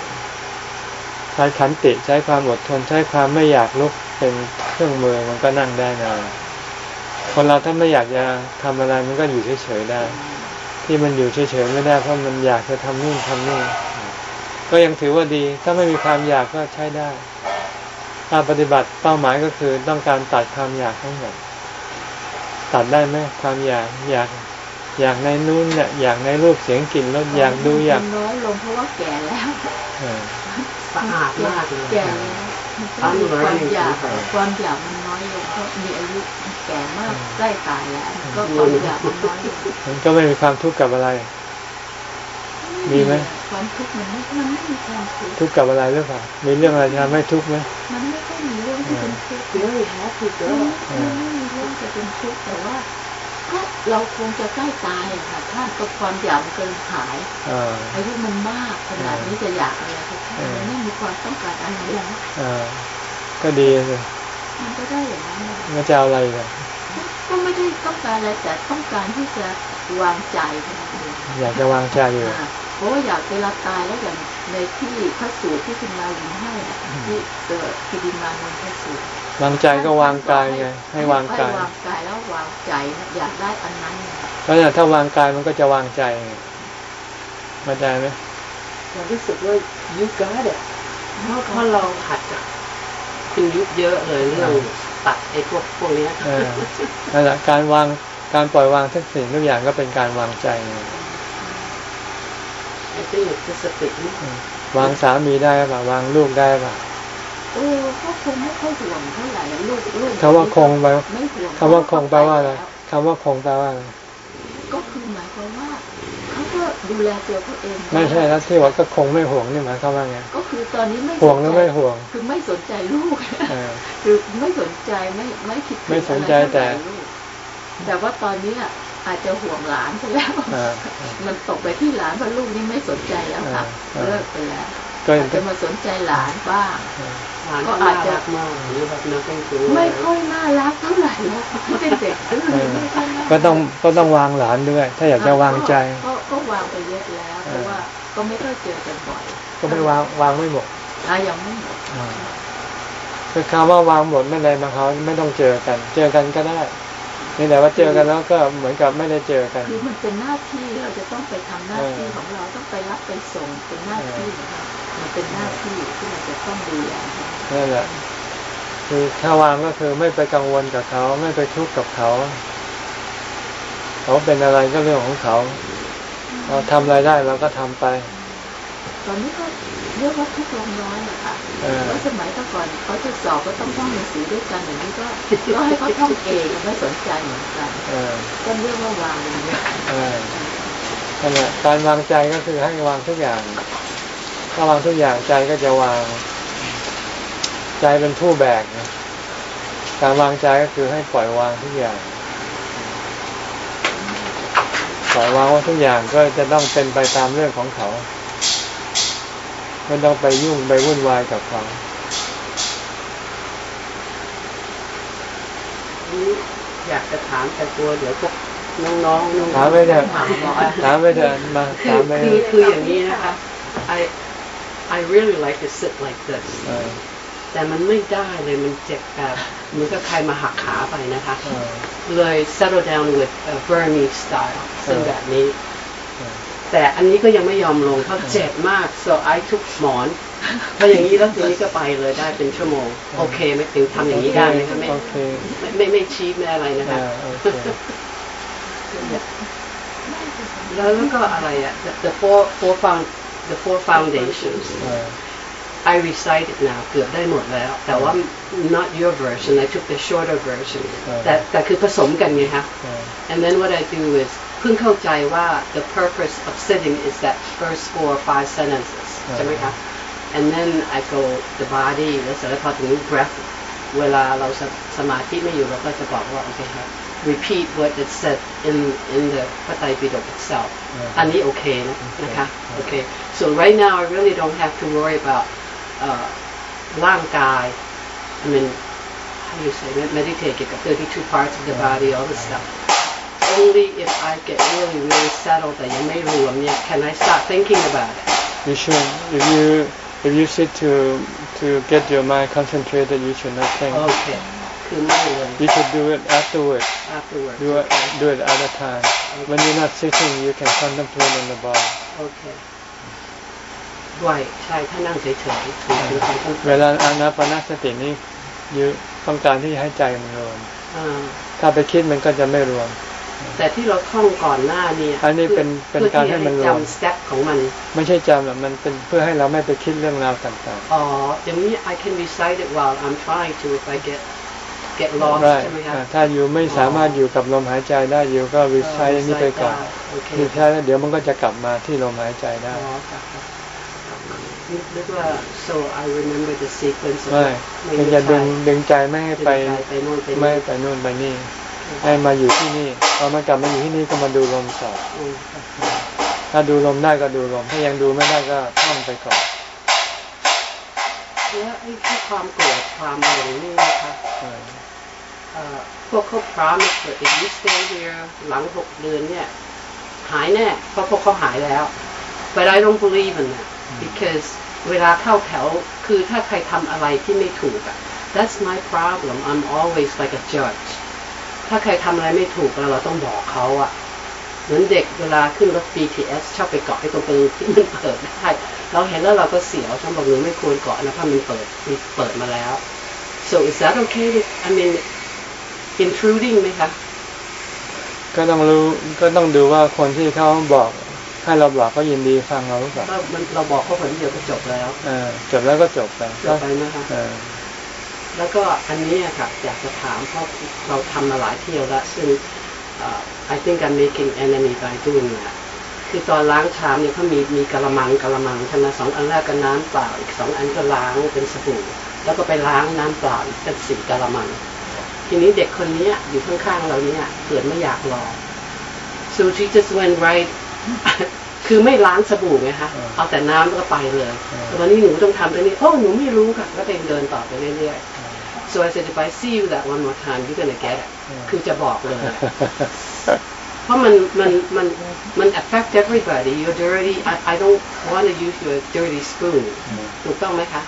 ใช้ขันติใช้ความอดทนใช้ความไม่อยากลุกเป็นเครื่องมือมันก็นั่งได้นานคนเราถ้าไม่อยากจะทำอะไรมันก็อยู่เฉยๆได้ ที่มันอยู่เฉยๆไม่ได้เพราะมันอยากจะทำนู่นทำนี่ก็ยังถือว่าดี ถ้าไม่มีความอยากก็ใช้ได้ การปฏิบัติเป้าหมายก็คือต้องการตัดความอยากทั้งหมดตัดได้ไหมความอยากอยากอยากในนู้นเนี่ยอยากในรูปเสียงกลิ่นรสอยากดูอยากมันน้อยลงเพราะว่าแก่แล้วเออสะอาดมากเลยแก่แล้วมันก็มีความอยากความอยากมันน้อยลงเพราะมีอายุแก่มากใกล้ตายแล้วมันก็ความอยากมันน้อยลงมันก็ไม่มีความทุกข์กับอะไร มีไหมความทุกข์มันไม่มันไม่มีความทุกข์ทุกข์กับอะไรหรือเปล่ามีเรื่องอะไรที่ทำให้ทุกข์ไหมมันไม่ค่อยมีเรื่องที่เป็นทุกข์ very happy เอ girl อมันไม่มีเรื่องจะเป็นทุกข์แต่ว่าก็เราคงจะใกล้ตายอะค่ะท่านก็ความอยากมันก็หายอ่าอายุมันมากขนาดนี้จะอยากอะไรก็ช่างมันไม่มีความต้องการอะไรแล้วอ่าก็ดีเลยมันก็ได้อย่างนั้นแหละก็จะเอาอะไรกันก็ไม่ได้ต้องการอะไรแต่ต้องการที่จะวางใจเท่านั้นเองอยากจะวางใจอยู่ อ่าเพราะว่าอยากเวลาตายแล้วอย่างในที่พระสูตรที่คุณมาวินให้อะที่เกิดกิดิมานนท์พระสูตรวางใจก็วางกายไงให้วางกายให้วางกายแล้ววางใจนะอยากได้อันนั้นเนี่ยแล้วเนี่ยถ้าวางกายมันก็จะวางใจไงเข้าใจไหมเรารู้สึกว่า you got it เพราะเพราะเราหัดจากคุณยุบเยอะเลยเรื่องตัดไอ้พวกพวกเนี้ยเออนั่นแหละการวางการปล่อยวางทุกสิ่งทุกอย่างก็เป็นการวางใจไง ไอ้ที่จะสตินี่วางสามีได้ป่ะวางลูกได้ป่ะเออก็คงไม่ค่อยห่วงเท่าไหร่ลูกลูกคำว่าคงไปคำว่าคงแปลว่าอะไรคำว่าคงแปลว่าอะไรก็คือหมายความว่าเขาก็ดูแลตัวเขาเองไม่ใช่แล้วที่ว่าก็คงไม่ห่วงนี่หมายความว่าไงก็คือตอนนี้ไม่ห่วงหรือไม่ห่วง คือไม่สนใจลูกคือไม่สนใจไม่ไม่คิดไม่สนใจแต่ แต่ว่าตอนนี้ อะอาจจะห่วงหลานซะแล้วอ่ามันตกไปที่หลานเพราะลูกนี่ไม่สนใจแล้วค่ะอ่าเลิกไปแล้วก็อาจจะมาสนใจหลานบ้างหลานก็น่ารักมากหรือแบบนักเป็นตัวไม่ค่อยน่ารักเท่าไหร่แล้วไม่เป็นเด็กดื้อเออไม่ค่อยน่ารัก็ต้องก็ต้องวางหลานด้วย ถ้าอยากจะวางใจก็ก็วางไปเยอะแล้วเพราะว่าก็ไม่ค่อยเจอกันบ่อย ก็ไม่วางวางไม่หมดอะยังไม่หมดอ่าคือคำว่าวางหมดไม่เลยมาเขามไม่ต้องเจอกัน เจอกันก็ได้ นี่แต่ว่าเจอกันแล้วก็เหมือนกับไม่ได้เจอกันคือมันเป็นหน้าที่เราจะต้องไปทำหน้าที่ของเราต้องไปรับไปส่งเป็นหน้าที่นะคะมันเป็นหน้าที่ที่เราจะต้องดูแลนั่นแหละคือถ้าวางก็คือไม่ไปกังวลกับเขาไม่ไปทุกข์กับเขา เขาเป็นอะไรก็เรื่องของเขา เราทำอะไรได้เราก็ทำไป ตอนนี้ก็ เรียกว่าทุกข์ลงน้อยอะค่ะเออเพราะสมัยแต่ก่อนเขาจะสอบก็ต้องท่องหนังสือด้วยกันอย่างนี้ก็ก็ให้เขาท่องเองไม่สนใจเหมือนกันเออก็เรียกว่าวางอย่างเงี้ยเออนั่นแหละการวางใจก็คือให้วางทุกอย่างถ้าวางทุกอย่างใจก็จะวาง ใจเป็นผู้แบกนะการวางใจก็คือให้ปล่อยวางทุกอย่างปล่อยวางว่าทุกอย่างก็จะต้องเป็นไปตามเรื่องของเขา ไม่ต้องไปยุ่งไปวุ่นวายกับเขานี่อยากจะถามแต่กลัวเดี๋ยวพวกน้องๆน้องๆถามไปเถอะถามบอกว่าถามไปเถอะมาคือถามไปคือคืออย่างนี้นะคะ I I really like to sit like this เออแต่มันไม่ได้เลยมันเจ็บแบบเหมือนกับใครมาหักขาไปนะคะเออเลย settle down with a Burmese style ซึ่งเออแบบนี้เออ แต่อันนี้ก็ยังไม่ยอมลงเพราะเจ็บมาก so I took หมอนพออย่างนี้แล้วทีนี้ก็ไปเลยได้เป็นชั่วโมง โอเคไหมถึงทำอย่างนี้ได้ไหมคะไม่โอเคไม่ไม่ไม่ชี้ไม่อะไรนะเอคะอโอเคแล้วแล้วก็อะไรอะ the the four four found the four foundations เออ I recite it now เกือบได้หมดแล้ว แต่ว่า not your version I took the shorter version แต่แต่คือผสมกันไงคะเออ and then what I do is เพิ่งเข้าใจว่า the purpose of sitting is that first four or five sentences ใช่ไหมคะ and then I go the body แล้วเสร็จแล้วพอถึง breath เวลาเราสสมาธิไม่อยู่เราก็จะบอกว่าโอเคครับ repeat what it said in in the พระไตรปิฎก itself อันนี้โอเคนะนะคะ โอเค so right now I really don't have to worry about เอ่อร่างกาย I mean how do you say meditate เกี่ยวกับ 32 parts of the body all this stuff Only if I get really really settled แต่ยังไม่รวมเนี่ย can I start thinking about it You should if you if you sit to to get your mind concentrated you should not think โอเคคือไม่เลย you should do it afterwards afterwards do it do it at a time when you're not sitting you can contemplate on the bar โอเคด้วยใช่ถ้านั่งเฉยๆถึงถึงความต้องเวลาอานาปานสตินี่ยืต้องการที่จะให้ใจมันรวมอ่าถ้าไปคิดมันก็จะไม่รวม แต่ที่เราท่องก่อนหน้าเนี่ยอันนี้เป็นเป็นการให้มันรวมจำสเต็ปของมัน ไม่ใช่จำหรอกมันเป็นเพื่อให้เราไม่ไปคิดเรื่องราวต่างอ๋ออย่างนี้ I can recite it while I'm trying to if I get get ๆ lost ได้ใช่ไหมครับอ่าถ้าอยู่ไม่สามารถอยู่กับลมหายใจได้อยู่ก็วิชัยนี้ไปก่อนโอเควิชัยแล้วเดี๋ยวมันก็จะกลับมาที่ลมหายใจได้อ๋อครับครับนึกนึกว่า so I remember the sequence of ไม่ it มันจะดึงดึงใจไม่ให้ไปดึงใจไปโน่นไปไม่นี่ไปนู่นไปนี่ ให้มาอยู่ที่นี่พอมันกลับมาอยู่ที่นี่ก็มาดูลมต่ออืมครับถ้าดูลมได้ก็ดูลม ถ้ายังดูไม่ได้ก็ท่องไปก่อนแล้วไอ้ที่ความโกรธความหลงนี่นะครับเออเอ่อพวกเขา promise that if you stay here หลังหกเดือนเนี่ย หายแน่ เพราะพวกเขาหายแล้ว but I don't believe in that because เวลาเข้าแถวคือถ้าใครทำอะไรที่ไม่ถูกอะ that's my problem I'm always like a judge ถ้าใครทำอะไรไม่ถูกเราเราต้องบอกเขาอะเหมือนเด็กเวลาขึ้นรถ BTS ชอบไปเกาะไอ้ตรงประตูที่มันเปิดได้เราเห็นแล้วเราก็เสียวฉันบอกหนูไม่ควรเกาะนะเพราะมันเปิดมันเปิดมาแล้ว so is that okay I mean intruding ไหมคะก็ต้องรู้ก็ต้องดูว่าคนที่เขาบอกให้เราบอกเขายินดีฟังเราหรือเปล่าก็มันเราบอกเขาผลเดียวก็จบแล้ว เออจบแล้วก็จบไปจบไปนะคะเออ แล้วก็อันนี้อะค่ะอยากจะถามเพราะเราทำมาหลายเที่ยวแล้วซึ่งเอ่อ I think I'm making enemy by doing that คือตอนล้างชามเนี่ยเขามีมีกะละมังกะละมังใช่ไหมสองอันแรกก็น้ำเปล่าอีกสองอันก็ล้างเป็นสบู่แล้วก็ไปล้างน้ำเปล่าอีกเป็นสี่กะละมัง ทีนี้เด็กคนเนี้ยอยู่ข้างๆเราเนี่ยเกิดไม่อยากรอ so she just went right คือไม่ล้างสบู่ไงคะเอาแต่น้ำแล้วก็ไปเลยแต่วันนี้หนูต้องทำตรงนี้โอ้หนูไม่รู้ค่ะแล้วเองเดินต่อไปเรื่อยๆ so I said if I see you that one more time you're gonna get it คือจะบอกเลย เพราะมันมันมันมัน affect everybody you're dirty I I don't want to use your dirty spoon ถูกต้องไหมคะ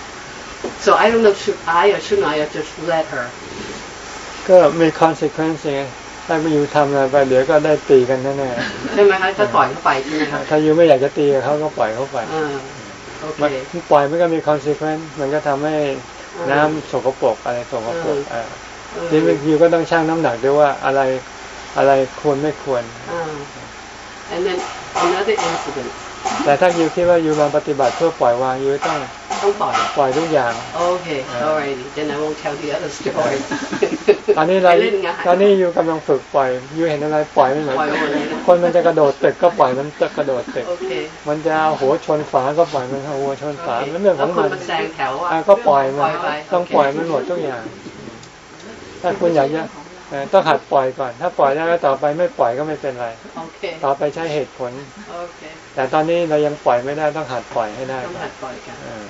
so I don't know should I or shouldn't I just let her ก็มี consequence ไงถ้าไม่อยู่ทำอะไรไปเดี๋ยวก็ได้ตีกันแน่ใช่ไหมคะถ้าปล่อยเข้าไปใช่ไหมคะๆถ้าอยู่ไม่อยากจะตีกับเขาก็ปล่อยเขาไปอ่าโอเคมันปล่อยมันก็มี consequence มันก็ทำให้ น้ำสกปรกอะไรสกปรกอ่าเออทีนี้อยู่ก็ต้องชั่งน้ำหนักด้วยว่าอะไรอะไรควรไม่ควรอ่า and then another incident แต่ถ้าอยู่คิดว่าอยู่มาปฏิบัติเพื่อปล่อยวางอยู่ต้องต้องปล่อยปล่อยทุกอย่าง โอเค alrighty then I won't tell the other story ตอนนี้เราไปเล่นงานตอนนี้อยู่กำลังฝึกปล่อยอยู่เห็นอะไรปล่อยไม่เหมือนปล่อยหมดเลยนะคนมันจะกระโดดตึกก็ปล่อยมันจะกระโดดตึกโอเคมันจะเอาหัวชนฝาก็ปล่อยมันเอาหัวชนฝามันเรื่องของแล้วคมันนมันแซงแถวอะอะก็ปล่อยมันปล่อยไปต้องปล่อยมันหมดทุกอย่าง ถ้าคุณอยากจะเอ่อ ต้องหัดปล่อยก่อน ถ้าปล่อยได้แล้วต่อไปไม่ปล่อยก็ไม่เป็นไรโอเคต่อไปใช้เหตุผลโอเคแต่ตอนนี้เรายังปล่อยไม่ได้ต้องหัดปล่อยให้ได้ต้องก่อหันดปล่อยกันเออ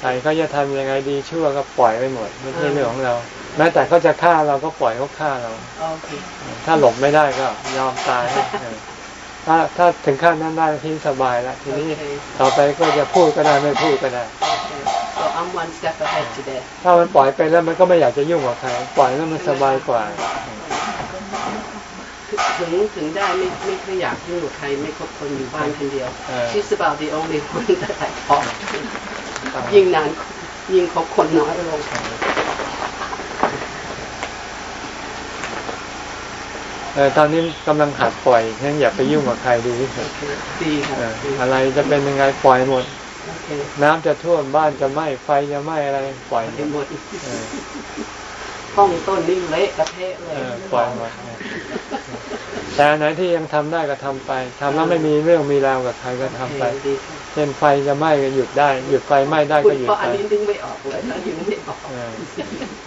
ใครเขาจะทำยังไงดีชั่วก็ปล่อยไปหมดไม่ใช่เรื่องของเรา แม้แต่เขาจะฆ่าเราก็ปล่อยเขาฆ่าเราโอเคถ้าหลบไม่ได้ก็ยอมตายเออ ถ้าถ้าถึงขั้นนั้นได้ที่สบายแล้วทีนี้โอเคต่อไปก็จะพูดก็ได้ไม่พูดก็ได้โอเค so I'm one step ahead today ถ้ามันปล่อยไปแล้วมันก็ไม่อยากจะยุ่งกับใครปล่อยแล้วมันสบายกว่าถึงถึงได้ไม่ไม่ไม่อยากยุ่งกับใครไม่คบคนอยู่บ้านคนเดียวเออ She's about the only one that I talk to ยิ่งนานยิ่งคบคนน้อยลง เออตอนนี้กำลังหัดปล่อยงั้นอย่าไปยุ่งกับใครดีที่สุดโอเคดีค่ะเออดีอะไรจะเป็นยังไงปล่อยหมดโอเคน้ำจะท่วมบ้านจะไหม้ไฟจะไหม้อะไร ปล่อยหมเห็นดหมดเออห้องต้นนี่เละกระเทะเลเอยอปล่อยหมดเออแต่อันไหนที่ยังทำได้ก็ทำไปทำแล้วไม่มีเรื่องมีราวกับใครก็ทำไปโอเคดีค่ะเช่นไฟจะไหม้ก็หยุดได้ หยุดไฟไหม้ได้คุก็ณหยุดเพราะไปอันนี้ดึงไม่ออกเลยนะดึงไม่ออกเออ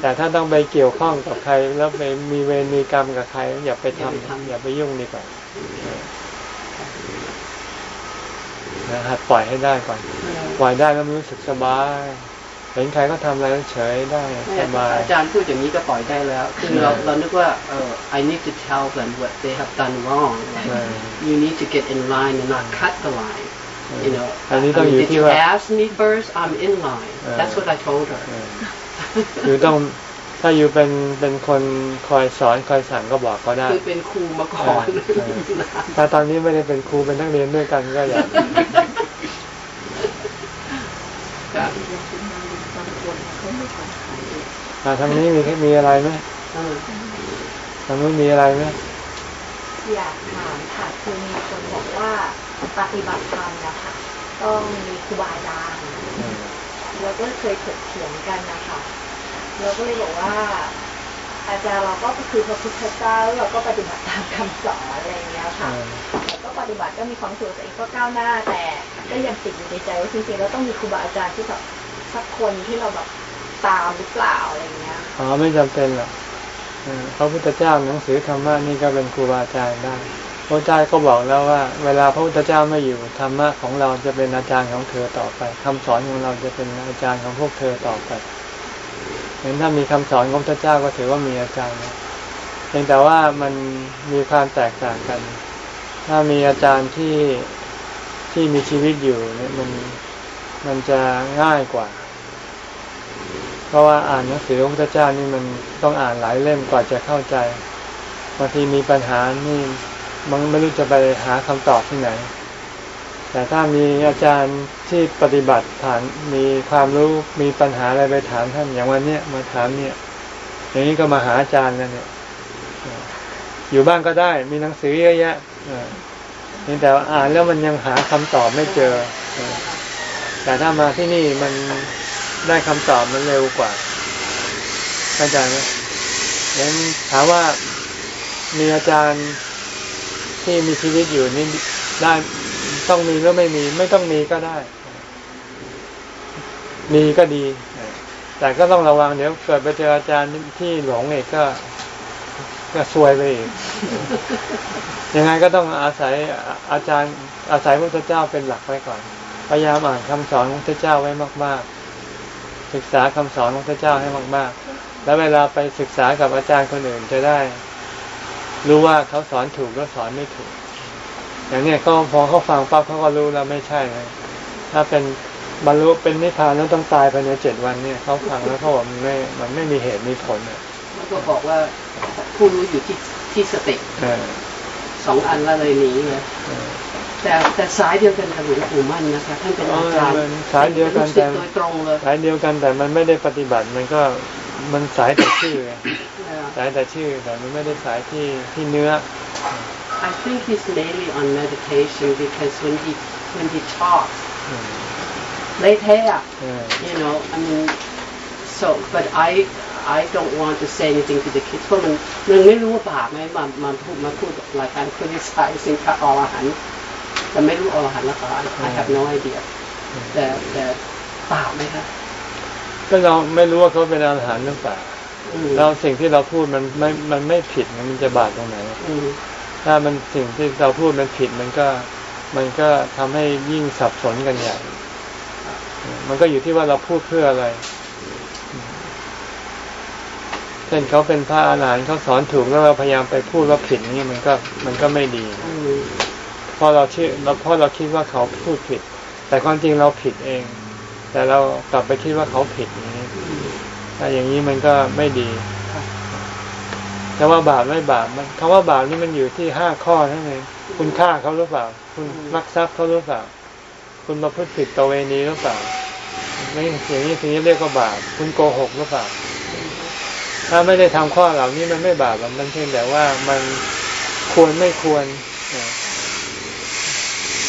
แต่ถ้าต้องไปเกี่ยวข้องกับใคร แล้วไปมีเวรมีกรรมกับใคร อย่าไปทำอย่าไปยุ่งดีกว่าเออนะหัดปล่อยให้ได้ก่อนปล่อยได้แล้วมันรู้สึกสบายเห็นใครก็ทำอะไรแล้วเฉยได้สบายอาจารย์พูดอย่างนี้ก็ปล่อยได้แล้ว คือเราเรานึกว่าเออ I need to tell them what they have done wrong like เออ you need to get in line and not cut the line you know อันนี้ต้อง I mean, อยู่ did ที่ you ว่า ask me first I'm in line เออ that's what I told her เออคือต้องถ้าอยู่เป็นเป็นคนคอยสอนคอยสั่งก็บอกเขาได้คือเป็นครูมาก่อนถ้าตอนนี้ไม่ได้เป็นครูเป็นนักเรียนด้วยกันก็อยากครับอย่างคุณมาลินบางคนเขาไม่ค่อยขายเลยอ่าทางนี้มีมีอะไรไหมเออทางนู้นมีอะไรไหมอยากถามค่ะคือมีคนบอกว่าปฏิบัติธรรมนะคะต้องมีครูบาอาจารย์อืมแล้วก็เคยถกเถียงกันนะคะ เราก็เลยบอกว่า อาจารย์เราก็คือพระพุทธเจ้าแล้วเราก็ปฏิบัติตามคำสอนอะไรอย่างเงี้ยค่ะอ่าแล้วก็ปฏิบัติก็มีความสุขตัวเองก็ก้าวหน้า แต่ก็ยังติดอยู่ในใจว่าจริงๆเราต้องมีครูบาอาจารย์ที่แบบสักคนที่เราแบบตามหรือเปล่าอะไรอย่างเงี้ยอ๋อไม่จำเป็นหรอกเออพระพุทธเจ้าหนังสือธรรมะนี่ก็เป็นครูบาอาจารย์ได้พระเจ้าก็บอกแล้วว่า เวลาพระพุทธเจ้าไม่อยู่ธรรมะของเราจะเป็นอาจารย์ของเธอต่อไปคำสอนของเราจะเป็นอาจารย์ของพวกเธอต่อไป เห็นถ้ามีคำสอนของพระเจ้าก็ถือว่ามีอาจารย์นะเพียงแต่ว่ามันมีความแตกต่างกัน ถ้ามีอาจารย์ที่ที่มีชีวิตอยู่เนี่ยมันมันจะง่ายกว่า เพราะว่าอ่านหนังสือของพระเจ้านี่มันต้องอ่านหลายเล่มกว่าจะเข้าใจบางทีมีปัญหานี่มันไม่รู้จะไปหาคำตอบที่ไหน แต่ถ้ามีอาจารย์ที่ปฏิบัติฐานมีความรู้มีปัญหาอะไรไปถามท่านอย่างวันเนี้ยมาถามเนี่ย อย่างนี้ก็มาหาอาจารย์แล้วเนี่ย อยู่บ้านก็ได้มีหนังสือเยอะแยะเออเพียงแต่อ่านแล้วมันยังหาคำตอบไม่เจอ แต่ถ้ามาที่นี่มันได้คำตอบมันเร็วกว่าเข้าใจไหมงั้นถามว่ามีอาจารย์ที่มีชีวิตอยู่นี่ได้ ต้องมีหรือไม่มี ไม่ต้องมีก็ได้ มีก็ดี แต่ก็ต้องระวังเดี๋ยวเกิดไปเจออาจารย์ที่หลงเอกก็ก็ซวยไปอีก ยังไงก็ต้องอาศัยอาจารย์อาศัยพระพุทธเจ้าเป็นหลักไว้ก่อน พยายามอ่านคำสอนของพระเจ้าไว้มาก ๆ ศึกษาคำสอนของพระเจ้าให้มาก ๆ แล้วเวลาไปศึกษากับอาจารย์คนอื่นจะได้ รู้ว่าเขาสอนถูกหรือสอนไม่ถูก อย่างเนี้ยก็พอเขาฟังปั๊บเขาก็รู้แล้วไม่ใช่นะถ้าเป็นบรรลุเป็นนิพพานแล้วต้องตายภายในเจ็ดวันเนี่ยเขาฟังแล้วเขาบอกมันไม่มันไม่มีเหตุมีผลอะแล้วก็บอกว่าผู้รู้อยู่ที่ที่สติเออสองอันละเลยหนีเลยเออแต่แต่สายเดียวกันกับหลวงปู่มั่นนะคะท่านเป็นอาจารย์อ๋อมันสายเดียวกันลูศิษย์แต่โดยตรงเลยสายเดียวกันแต่มันไม่ได้ปฏิบัติมันก็มันสายแต่ชื่อไงสายแต่ชื่อแต่มันไม่ได้สายที่ที่เนื้อ I think he's mainly on meditation because when he when he talks อืมเละเทะอะเออ you know I mean so but I I don't want to say anything to the kids เพราะมันมันไม่รู้ว่าบาปไหมมามาพูดมาพูดรายการ criticizing พระอรหันต์แต่ไม่รู้อรหันต์แล้วก็ I have no idea แต่แต่บาปไหมคะก็เราไม่รู้ว่าเขาเป็นอาหารหรือเปล่าอืมแล้วสิ่งที่เราพูดมันไม่มันไม่ผิดมันจะบาปตรงไหนอืม ถ้ามันสิ่งที่เราพูดมันผิดมันก็มันก็ทำให้ยิ่งสับสนกันใหญ่ มันก็อยู่ที่ว่าเราพูดเพื่ออะไร เช่นเขาเป็นพระอาหารหันต์เขาสอนถูกแล้วเราพยายามไปพูดว่าผิดนี่มันก็มันก็ไม่ดีเพราะเราเชื่อเราเพราะเราคิดว่าเขาพูดผิด แต่ความจริงเราผิดเอง แต่เรากลับไปคิดว่าเขาผิดอย่างนี้ถ้าอย่างนี้มันก็ไม่ดี แต่ว่าบาปไม่บาปมันคำว่าบาปนี่มันอยู่ที่ห้าข้อนั่นเองคุณฆ่าเขาหรือเปล่า คุณลักทรัพย์เขาหรือเปล่า คุณมาพูดผิดตวเวณีหรือเปล่าไม่อย่างนี้ถึงจะเรียกว่าบาปคุณโกหกหรือเปล่า ถ้าไม่ได้ทำข้อเหล่านี้มันไม่บาปหรอกมันเพียงแต่ว่ามันควรไม่ควรนะ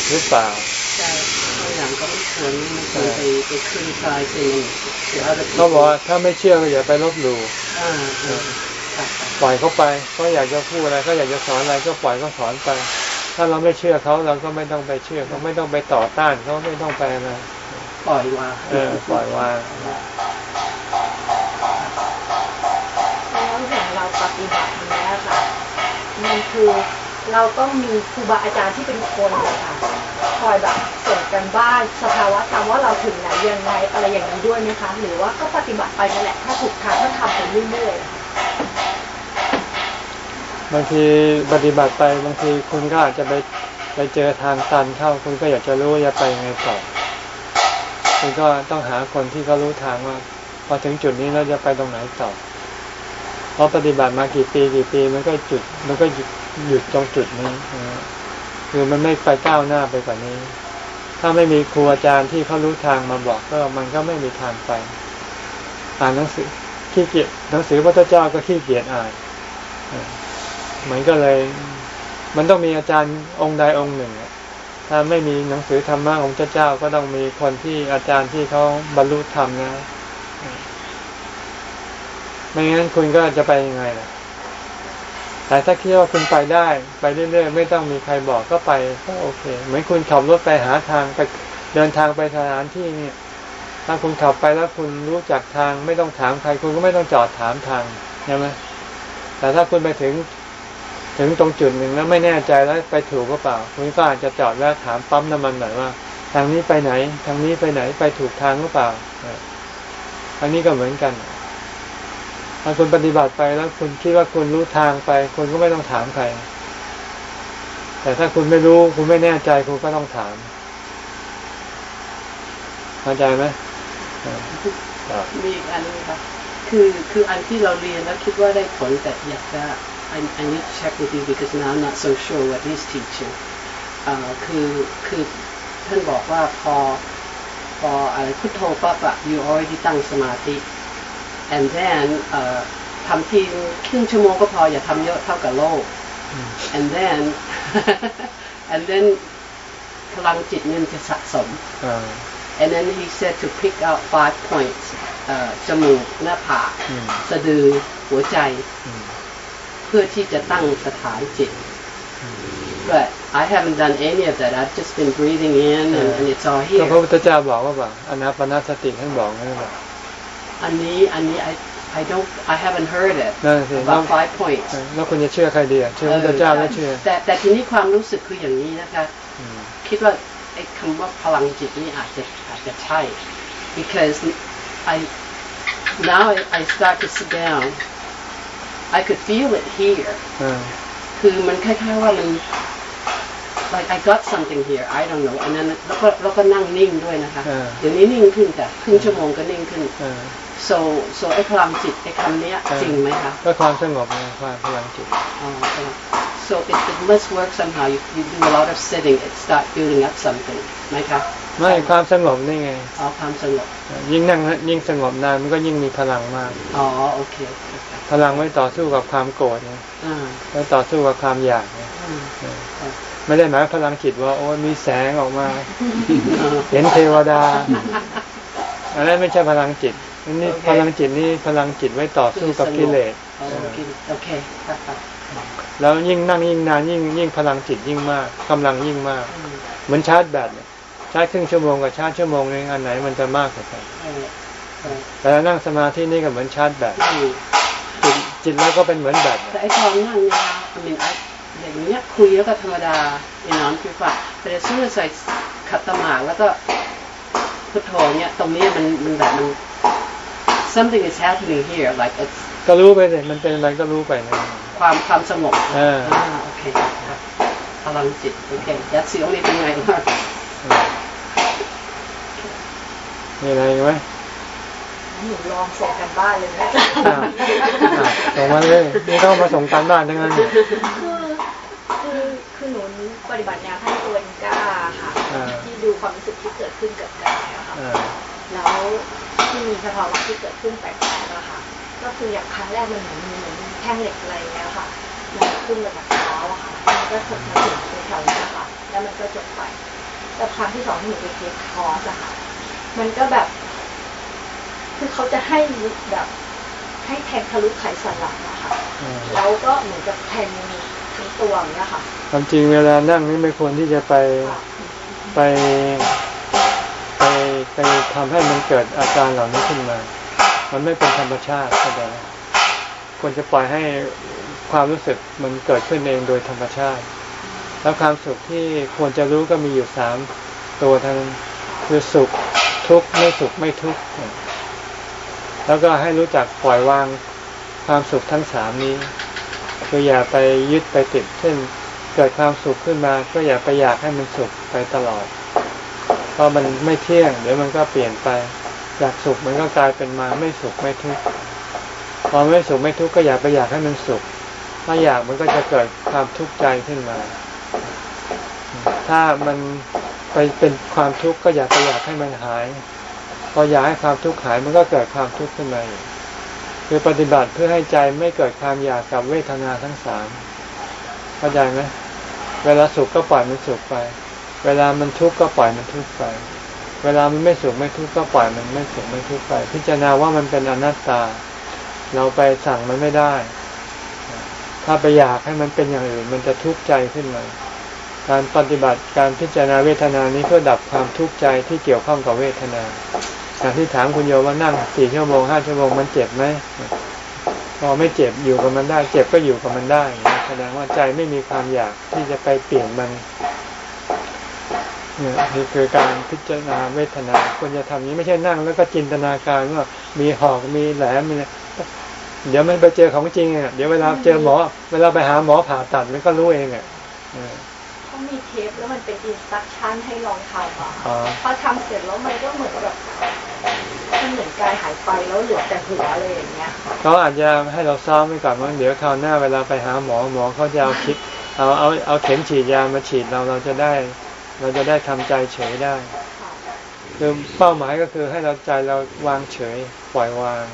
หรือเปล่าใช่ตัวอย่างก็ไม่ควรไม่ควรไปไปขึ้นทรายสิ่งหรืออะไรเขาบอกว่าถ้าไม่เชื่อก็อย่าไปลบหลู่อ่าอ่าค่ะ ปล่อยเขาไปเขาอยากจะพูดอะไรเขาอยากจะสอนอะไรก็ปล่อยเขาสอนไป ถ้าเราไม่เชื่อเขาเราก็ไม่ต้องไปเชื่อเขาไม่ต้องไปต่อต้านเขาไม่ต้องไปอะไรปล่อยวางเออปล่อยวางแล้วอย่างเราปฏิบัติเนี้ยค่ะมันคือเราต้องมีครูบาอาจารย์ที่เป็นคนนะคะคอยแบบส่งกันบ้านสภาวะธรรมว่าเราถึงไหนยังไงอะไรอย่างนี้ด้วยไหมคะหรือว่าก็ปฏิบัติไปนั่นแหละถ้าถูกทางก็ทำไปเรื่อยๆนะคะ บางทีปฏิบัติไปบางทีคุณก็อาจจะไปไปเจอทางตันเข้า คุณก็อยากจะรู้จะไปยังไงต่อคุณก็ต้องหาคนที่เขารู้ทางว่า พอถึงจุดนี้เราจะไปตรงไหนต่อ เพราะปฏิบัติมากี่ปีกี่ปีมันก็จุด มันก็หยุดหยุดตรงจุดนี้คือมันไม่ไปก้าวหน้าไปกว่านี้ ถ้าไม่มีครูอาจารย์ที่เขารู้ทางมาบอกก็มันก็ไม่มีทางไปอ่านหนังสือขี้เกียจหนังสือพระเจ้าก็ขี้เกียจอ่าน มือนก็เลย มันต้องมีอาจารย์องค์ใดองค์หนึ่งถ้าไม่มีหนังสือธรรมะของค์เจ้าก็ต้องมีคนที่อาจารย์ที่เขาบรรลุธรรมนะไม่งั้นคุณก็จะไปยังไงล่ะแต่ถ้าคิดว่าคุณไปได้ไปเรื่อยๆไม่ต้องมีใครบอกก็ไปก็โอเค เหมือนคุณขับรถไปหาทางไปเดินทางไปสถานที่นี่ถ้าคุณขับไปแล้วคุณรู้จักทาง ไม่ต้องถามใครคุณก็ไม่ต้องจอดถามทางใช่ไหมแต่ถ้าคุณไปถึง ถึงตรงจุดหนึ่งแล้วไม่แน่ใจแล้วไปถูกก็เปล่าคุณก็อาจจะจอดแล้วถามปั๊มน้ำมันหน่อยว่า ทางนี้ไปไหน ทางนี้ไปไหนไปถูกทางหรือเปล่าอันนี้ก็เหมือนกันถ้าคุณปฏิบัติไปแล้ว คุณคิดว่าคุณรู้ทางไป คุณก็ไม่ต้องถามใคร แต่ถ้าคุณไม่รู้ คุณไม่แน่ใจคุณก็ต้องถามเข้าใจไหมมีอีกอันนึงครับ คือคืออันที่เราเรียนแล้วคิดว่าได้ผลแต่อยากจะ I, I need to check with you because now I'm not so sure what he's teaching คือคือท่านบอกว่าพอพออะไรพุทโธปั๊บอะ you already ตั้งสมาธิ and then ทำทีครึ่งชั่วโมงก็พออย่าทำเยอะเท่ากับโลก and then and then พลังจิตมันจะสะสม and then he said to pick out five points จมูกหน้าผากสะดือหัวใจเพื่อที่จะตั้งสถานจิต but I haven't done any of that I've just been breathing in and, and it's all here พระพุทธเจ้าบอกว่าแบบอนาปนาสติท่านบอกนั่นแหละอันนี้อันนี้ I I don't I haven't heard it about five points แล้วคุณจะเชื่อใครดีเชื่อพระเจ้าแล้วเชื่อ แต่แต่ทีนี้ความรู้สึกคืออย่างนี้นะคะ คิดว่าไอ้คำว่าพลังจิตนี่อาจจะอาจจะใช่ because I now I, I start to sit down I could feel it here คือมันคล้ายๆว่ามัน like I got something here I don't know อันนั้นแล้วก็แล้วก็นั่งนิ่งด้วยนะคะเดี๋ยวนี้นิ่งขึ้นค่ะครึ่งชั่วโมงก็นิ่งขึ้น so so ไอ้พลังจิตไอ้คำนี้จริงไหมคะก็ความสงบไงความพลังจิต so it, it must work somehow you, you do a lot of sitting it start building up something ไหมคะไม่ความสงบนี่ไงอ๋อความสงบยิ่งนั่งยิ่งสงบนานมันก็ยิ่งมีพลังมาก อ๋อโอเค พลังไว้ต่อสู้กับความโกรธไงไว้ต่อสู้กับความอยากไงไม่ได้หมายพลังจิตว่า โอ้มีแสงออกมา เห็นเทวดาอันนั้นไม่ใช่พลังจิตนี่พลังจิตนี่พลังจิตไว้ต่อสู้กับกิเลสโอเคแล้วยิ่งนั่งยิ่งนานยิ่งยิ่งพลังจิตยิ่งมากกำลังยิ่งมาก เหมือนชาร์จแบตชาร์จครึ่งชั่วโมงกับชาร์จชั่วโมงนึงอันไหนมันจะมากกว่ากันแต่นั่งสมาธินี่ก็เหมือนชาร์จแบต จิตจิตแล้วก็เป็นเหมือนแบตแต่ไอ้ตอนนั่งเนี่ยนะมีอย่างนี้คุยแล้วก็ธรรมดาอีน้องคือว่าแต่ช่วงใส่ขัดตมาแล้วก็พุทโธเนี่ยตรงนี้มันมันแบบมัน something is happening here like it's ก็รู้ไปเลยมันเป็นอะไรก็รู้ไปนะความความสงบอ่าโอเคพลังจิตโอเค that's the only thing I learned มีอะไรไหม หนูลองส่งกันบ้านเลยนะส่งมาเลยนี่ต้องมาส่งกันบ้านทั้งนั้นคือคือคือหนูปฏิบัติงานให้ตัวเองก้าค่ะที่ดูความรู้สึกที่เกิดขึ้นกับกายอะค่ะแล้วที่มีสภาวะที่เกิดขึ้นแปลกๆอะค่ะก็คืออย่างครั้งแรกมันเหมือนมีเหมือนแท่งเหล็กอะไรเงี้ยค่ะมันขึ้นมาจากเท้าอะค่ะมันก็ถกมาถึงในแถวนี้ค่ะ แล้วมันก็จบไปแต่ครั้งที่สองที่หนูไปเทคคอร์สอะค่ะ มันก็แบบ คือเขาจะให้แบบ ให้แทงทะลุไขสันหลังอะค่ะแล้วก็เหมือนกับแทงทั้งตัวเนี้ยค่ะความจริงเวลานั่งนี่ไม่ควรที่จะไปไปไปไปทำให้มันเกิดอาการเหล่านี้ขึ้นมา มันไม่เป็นธรรมชาติเข้าใจควรจะปล่อยให้ความรู้สึกมันเกิดขึ้นเองโดยธรรมชาติ แล้วความสุขที่ควรจะรู้ก็มีอยู่สามตัวทั้งคือสุขทุกข์ไม่สุขไม่ทุกข์ แล้วก็ให้รู้จักปล่อยวางความสุขทั้งสามนี้คืออย่าไปยึดไปติด เช่นเกิดความสุขขึ้นมา ก็อย่าไปอยากให้มันสุขไปตลอด เพราะมันไม่เที่ยงเดี๋ยวมันก็เปลี่ยนไปจากสุขมันก็กลายเป็นมาไม่สุขไม่ทุกข์พอไม่สุขไม่ทุกข์ก็อย่าไปอยากให้มันสุข ถ้าอยากมันก็จะเกิดความทุกข์ใจขึ้นมา ถ้ามันไปเป็นความทุกข์ก็อย่าไปอยากให้มันหาย พออยากให้ความทุกข์หายมันก็เกิดความทุกข์ขึ้นมาคือปฏิบัติเพื่อให้ใจไม่เกิดความอยากกับเวทนาทั้งสามเข้าใจไหมเวลาสุขก็ปล่อยมันสุขไป เวลามันทุกข์ก็ปล่อยมันทุกข์ไป เวลามันไม่สุขไม่ทุกข์ก็ปล่อยมันไม่สุขไม่ทุกข์ไป พิจารณาว่ามันเป็นอนัตตา เราไปสั่งมันไม่ได้ ถ้าไปอยากให้มันเป็นอย่างอื่น มันจะทุกข์ใจขึ้นมา การปฏิบัติการพิจารณาเวทนานี้เพื่อดับความทุกข์ใจที่เกี่ยวข้องกับเวทนาอย่างที่ถามคุณโยว่านั่งสี่ชั่วโมงห้าชั่วโมงมันเจ็บไหมพอไม่เจ็บอยู่กับมันได้ เจ็บก็อยู่กับมันได้แสดงว่าใจไม่มีความอยากที่จะไปเปลี่ยนมันเนี่ยคือการพิจารณาเวทนาควรจะทำนี้ไม่ใช่นั่ง แล้วก็จินตนาการว่ามีหอกมีแหลมมีเดี๋ยวมันไปเจอของจริงอะเดี๋ยวเวลาเจอหมอ เวลาไปหาหมอผ่าตัดมันก็รู้เองอะ มีเทปแล้วมันเป็นอินสตัคชั่นให้ลองทำอะพอทำเสร็จแล้วมันก็เหมือนแบบมันเหมือนกายหายไปแล้วเหลือแต่หัวอะไรอย่างเงี้ยเขาอาจจะให้เราซ้อมไว้ก่อนว่าเดี๋ยวคราวหน้าเวลาไปหาหมอหมอเขาจะเอาคิดเอาเอาเอาเข็มฉีดยามาฉีดเราเราจะได้ เราจะได้ทำใจเฉยได้คือเป้าหมายก็คือให้เราใจเราวางเฉยปล่อยวาง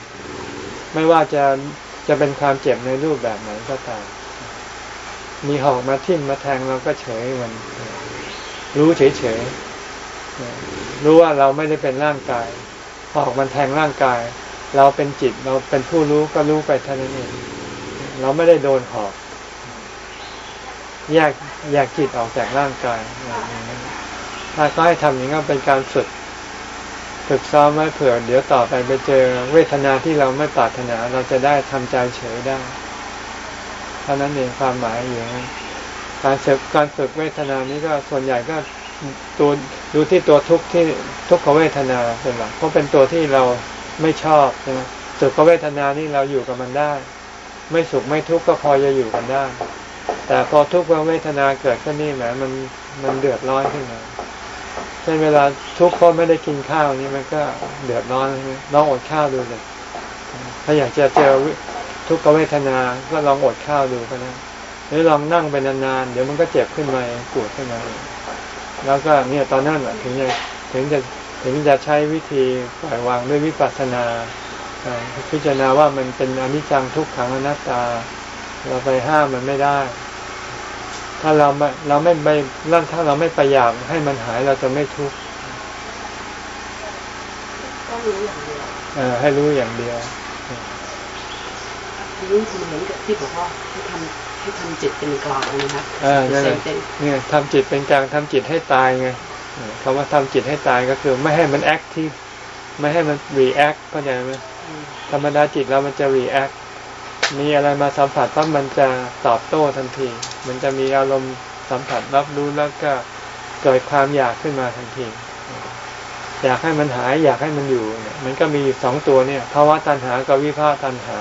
ไม่ว่าจะจะเป็นความเจ็บในรูปแบบไหนก็ตาม มีหอกมาทิ่มมาแทงเราก็เฉยมัน รู้เฉยเฉยรู้ว่าเราไม่ได้เป็นร่างกายหอกมันแทงร่างกาย เราเป็นจิตเราเป็นผู้รู้ก็รู้ไปเท่านั้นเองเราไม่ได้โดนหอกแยกแยกจิตออกจากร่างกายถ้าเขาให้ทำอย่างนี้ก็เป็นการฝึกฝึกซ้อมไว้เผื่อ เดี๋ยวต่อไปไปเจอเวทนาที่เราไม่ปรารถนา เราจะได้ทำใจเฉยได้ ท่านั้นเองความหมายอย่างนั้นการฝึกการฝึกเวทนานี้ก็ส่วนใหญ่ก็ตัวดูที่ตัวทุกข์ที่ทุกขเวทนาเป็นหลักเพราะเป็นตัวที่เราไม่ชอบใช่ไหมสุขเวทนานี่เราอยู่กับมันได้ ไม่สุขไม่ทุกข์ก็พอจะอยู่กันได้ แต่พอทุกขเวทนาเกิดขึ้นนี่แหมมันมันเดือดร้อนขึ้นมาเช่นเวลาทุกข์เพราะไม่ได้กินข้าวนี่มันก็เดือดร้อนลองอดข้าวดูเลยถ้าอยากจะเจอ ทุกขเวทนาก็ลองอดข้าวดูก็ได้หรือลองนั่งไปนานๆเดี๋ยวมันก็เจ็บขึ้นมาปวดขึ้นมาแล้วก็เนี่ยตอนนั้นถึงจะถึงจะถึงจะใช้วิธีปล่อยวางด้วยวิปัสสนาพิจารณาว่ามันเป็นอนิจจังทุกขังอนัตตา เราไปห้ามมันไม่ได้ ถ้าเราไม่เราไม่ไปร่างถ้าเราไม่พยายามให้มันหายเราจะไม่ทุกข์ก็รู้อย่างเดียวให้รู้อย่างเดียว รู้คือเหมือนกับที่บอกว่าให้ทำให้ทำจิตเป็นกลางนะครับเนี่ยทำจิตเป็นกลางทำจิตให้ตายไงคำว่าทำจิตให้ตายก็คือไม่ให้มัน active ไม่ให้มัน react เข้าใจไหมธรรมดาจิตเรามันจะ react มีอะไรมาสัมผัสปั๊บมันจะตอบโต้ทันที มันจะมีอารมณ์สัมผัสรับรู้แล้วก็เกิดความอยากขึ้นมาทันที อยากให้มันหายอยากให้มันอยู่เนี่ยมันก็มีสองตัวเนี่ยภาวะตัณหากับวิภาตัณหา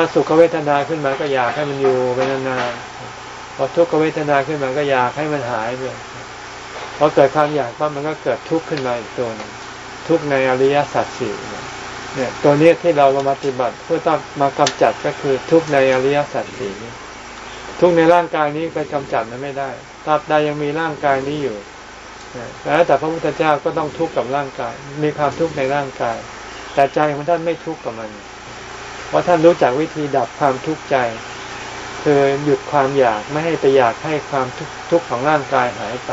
ถ้าสุขเวทนาขึ้นมาก็อยากให้มันอยู่ไปนานๆพอทุกขเวทนาขึ้นมาก็อยากให้มันหายไปพอเกิดความอยากปั๊บมันก็เกิดทุกข์ขึ้นมาอีกตัวนึงทุกข์ในอริยสัจสี่เนี่ยตัวนี้ที่เรามาปฏิบัติเพื่อต้องมากำจัดก็คือทุกข์ในอริยสัจสี่ทุกข์ในร่างกายนี้ไปกำจัดมันไม่ได้ตราบใดยังมีร่างกายนี้อยู่แล้วแต่พระพุทธเจ้าก็ต้องทุกข์กับร่างกาย มีความทุกข์ในร่างกาย แต่ใจของท่านไม่ทุกข์กับมัน เพราะท่านรู้จักวิธีดับความทุกข์ใจ คือหยุดความอยากไม่ให้ไปอยากให้ความทุกข์ของร่างกายหายไป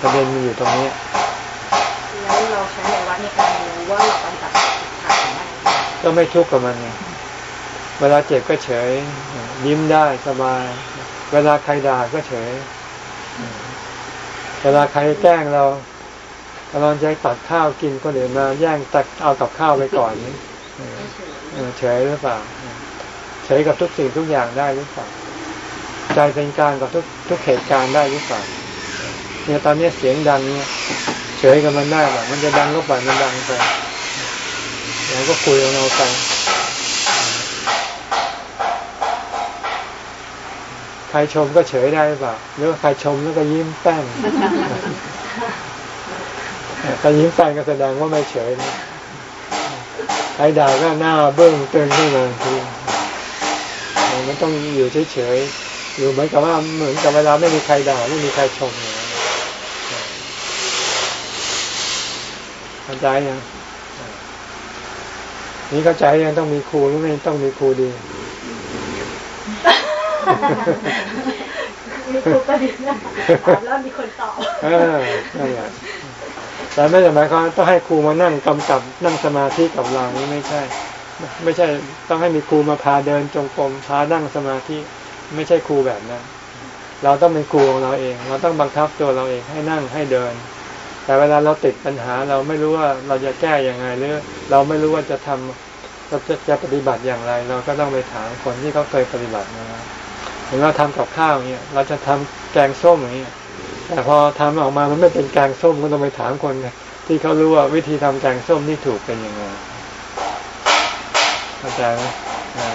ประเด็นมีอยู่ตรงนี้ แล้วเราใช้ในวัดในการรู้ว่าเราปฏิบัติทางไหนก็ไม่ทุกข์กับมันไงเวลาเจ็บก็เฉย ยิ้มได้สบาย เวลาใครด่าก็เฉย เวลาใครแกล้งเรา กำลังจะตักข้าวกินก็เดี๋ยวมาแย่งตักเอากับข้าวไปก่อนนี้เฉยหรือเปล่า เฉยกับทุกสิ่งทุกอย่างได้หรือเปล่าใจเป็นกลางกับทุกทุกเหตุการณ์ได้หรือเปล่าเนี่ยตอนนี้เสียงดังเนี่ยเฉยกับมันได้หรอมันจะดังก็ปล่อยมันดังไปเราก็คุยกับเราไปใครชมก็เฉยได้หรือเปล่าหรือว่าใครชมแล้วก็ยิ้มแป้ง แต่ยิ้มไปก็แสดงว่าไม่เฉยนะใครด่าก็หน้าเบื้องตึงขึ้นมาทันทีเราไม่ต้องอยู่เฉยๆอยู่เหมือนกับว่าเหมือนกับเวลาไม่มีใครด่าไม่มีใครชมอย่างนั้นเข้าใจยังนี่เข้าใจยังต้องมีครูหรือไม่ต้องมีครูดีมีครูก็ดีนะถามแล้วมีคนตอบเออนั่นแหละ แต่ไม่ได้หมายความต้องให้ครูมานั่งกำกับนั่งสมาธิกับเรานี่ไม่ใช่ ไม่ใช่ต้องให้มีครูมาพาเดินจงกรมพานั่งสมาธิไม่ใช่ครูแบบนั้น เราต้องเป็นครูของเราเอง เราต้องบังคับตัวเราเองให้นั่งให้เดิน แต่เวลาเราติดปัญหาเราไม่รู้ว่าเราจะแก้อยังไงหรือเราไม่รู้ว่าจะทำเราจะจะปฏิบัติอย่างไร เราก็ต้องไปถามคนที่เขาเคยปฏิบัติมาแล้วเหมือนเราทำกับข้าวเงี้ยเราจะทำแกงส้มอย่างเงี้ย แต่พอทำออกมามันไม่เป็นแกงส้มก็ต้องไปถามคนที่เขารู้ว่าวิธีทำแกงส้มที่ถูกเป็นยังไงเข้าใจไหมอ่า